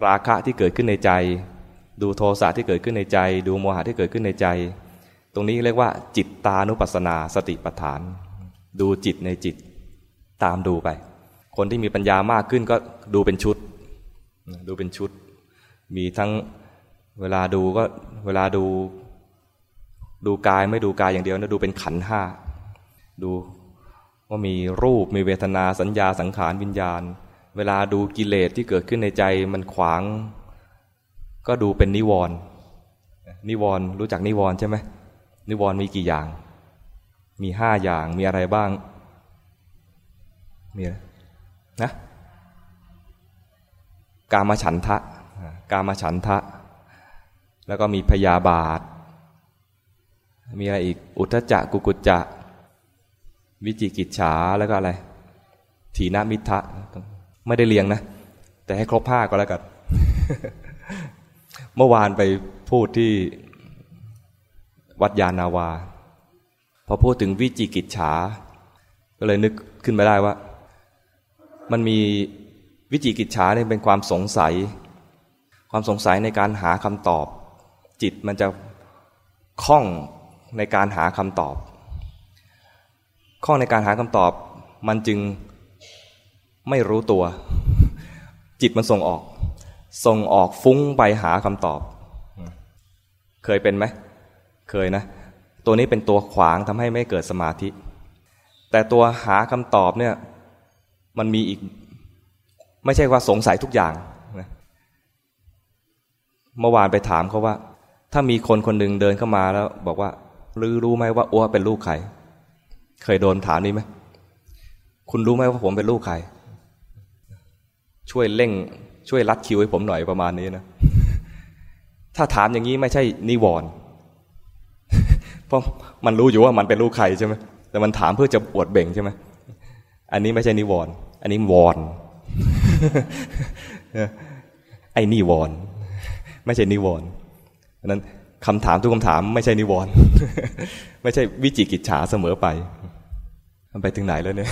ราคะที่เกิดขึ้นในใจ ดูโทสะที่เกิดขึ้นในใจ ดูโมหะที่เกิดขึ้นในใจ ตรงนี้เรียกว่า จิตตานุปัสสนาสติปัฏฐาน ดูจิตในจิตตามดูไป คนที่มีปัญญามากขึ้นก็ดูเป็นชุด ดูเป็นชุด มีทั้งเวลาดูก็เวลาดู ดูกายไม่ดูกายอย่างเดียวนะดูเป็นขันห้าดูว่ามีรูปมีเวทนาสัญญาสังขารวิญญาณ เวลาดูกิเลสที่เกิดขึ้นในใจมันขวาง ก็ดูเป็นนิวรณ์นิวรณ์รู้จักนิวรณ์ใช่ไหมนิวรณ์มีกี่อย่าง มีห้าอย่างมีอะไรบ้างมีนะ กามฉันทะ กามฉันทะ แล้วก็มีพยาบาท มีอะไรอีก อุทจักกุกุจจะ วิจิกิจฉา แล้วก็อะไร ถีนามิทะ ไม่ได้เรียงนะ แต่ให้ครบห้าก็แล้วกัน เมื่อวานไปพูดที่วัดยานาวา พอพูดถึงวิจิกิจฉา ก็เลยนึกขึ้นมาได้ว่า มันมี วิจิกิจฉาเนี่ยเป็นความสงสัย ความสงสัยในการหาคำตอบ จิตมันจะคล่องในการหาคำตอบข้องในการหาคำตอบ มันจึงไม่รู้ตัว จิตมันส่งออก ส่งออกฟุ้งไปหาคำตอบ เคยเป็นไหม เคยนะ ตัวนี้เป็นตัวขวางทำให้ไม่เกิดสมาธิ แต่ตัวหาคำตอบเนี่ย มันมีอีก ไม่ใช่ว่าสงสัยทุกอย่างนะเมื่อวานไปถามเขาว่า ถ้ามีคนคนหนึ่งเดินเข้ามาแล้ว บอกว่ารือรู้ไหมว่าอัวเป็นลูกใครเคยโดนถามนี้ไหมคุณรู้ไหมว่าผมเป็นลูกใครช่วยเร่ง ช่วยรัดคิวให้ผมหน่อยประมาณนี้นะถ้าถามอย่างนี้ไม่ใช่นิวรณ์เพราะมันรู้อยู่ว่ามันเป็นลูกใครใช่ไหมแต่มันถามเพื่อจะปวดเบ่งใช่ไหมอันนี้ไม่ใช่นิวรณ์อันนี้วอน ไอ้นิวรณ์ไม่ใช่นิวรณ์นั้นคำถามทุกคำถามไม่ใช่นิวรณ์ไม่ใช่วิจิกิจฉาเสมอไปมันไปถึงไหนแล้วเนี่ย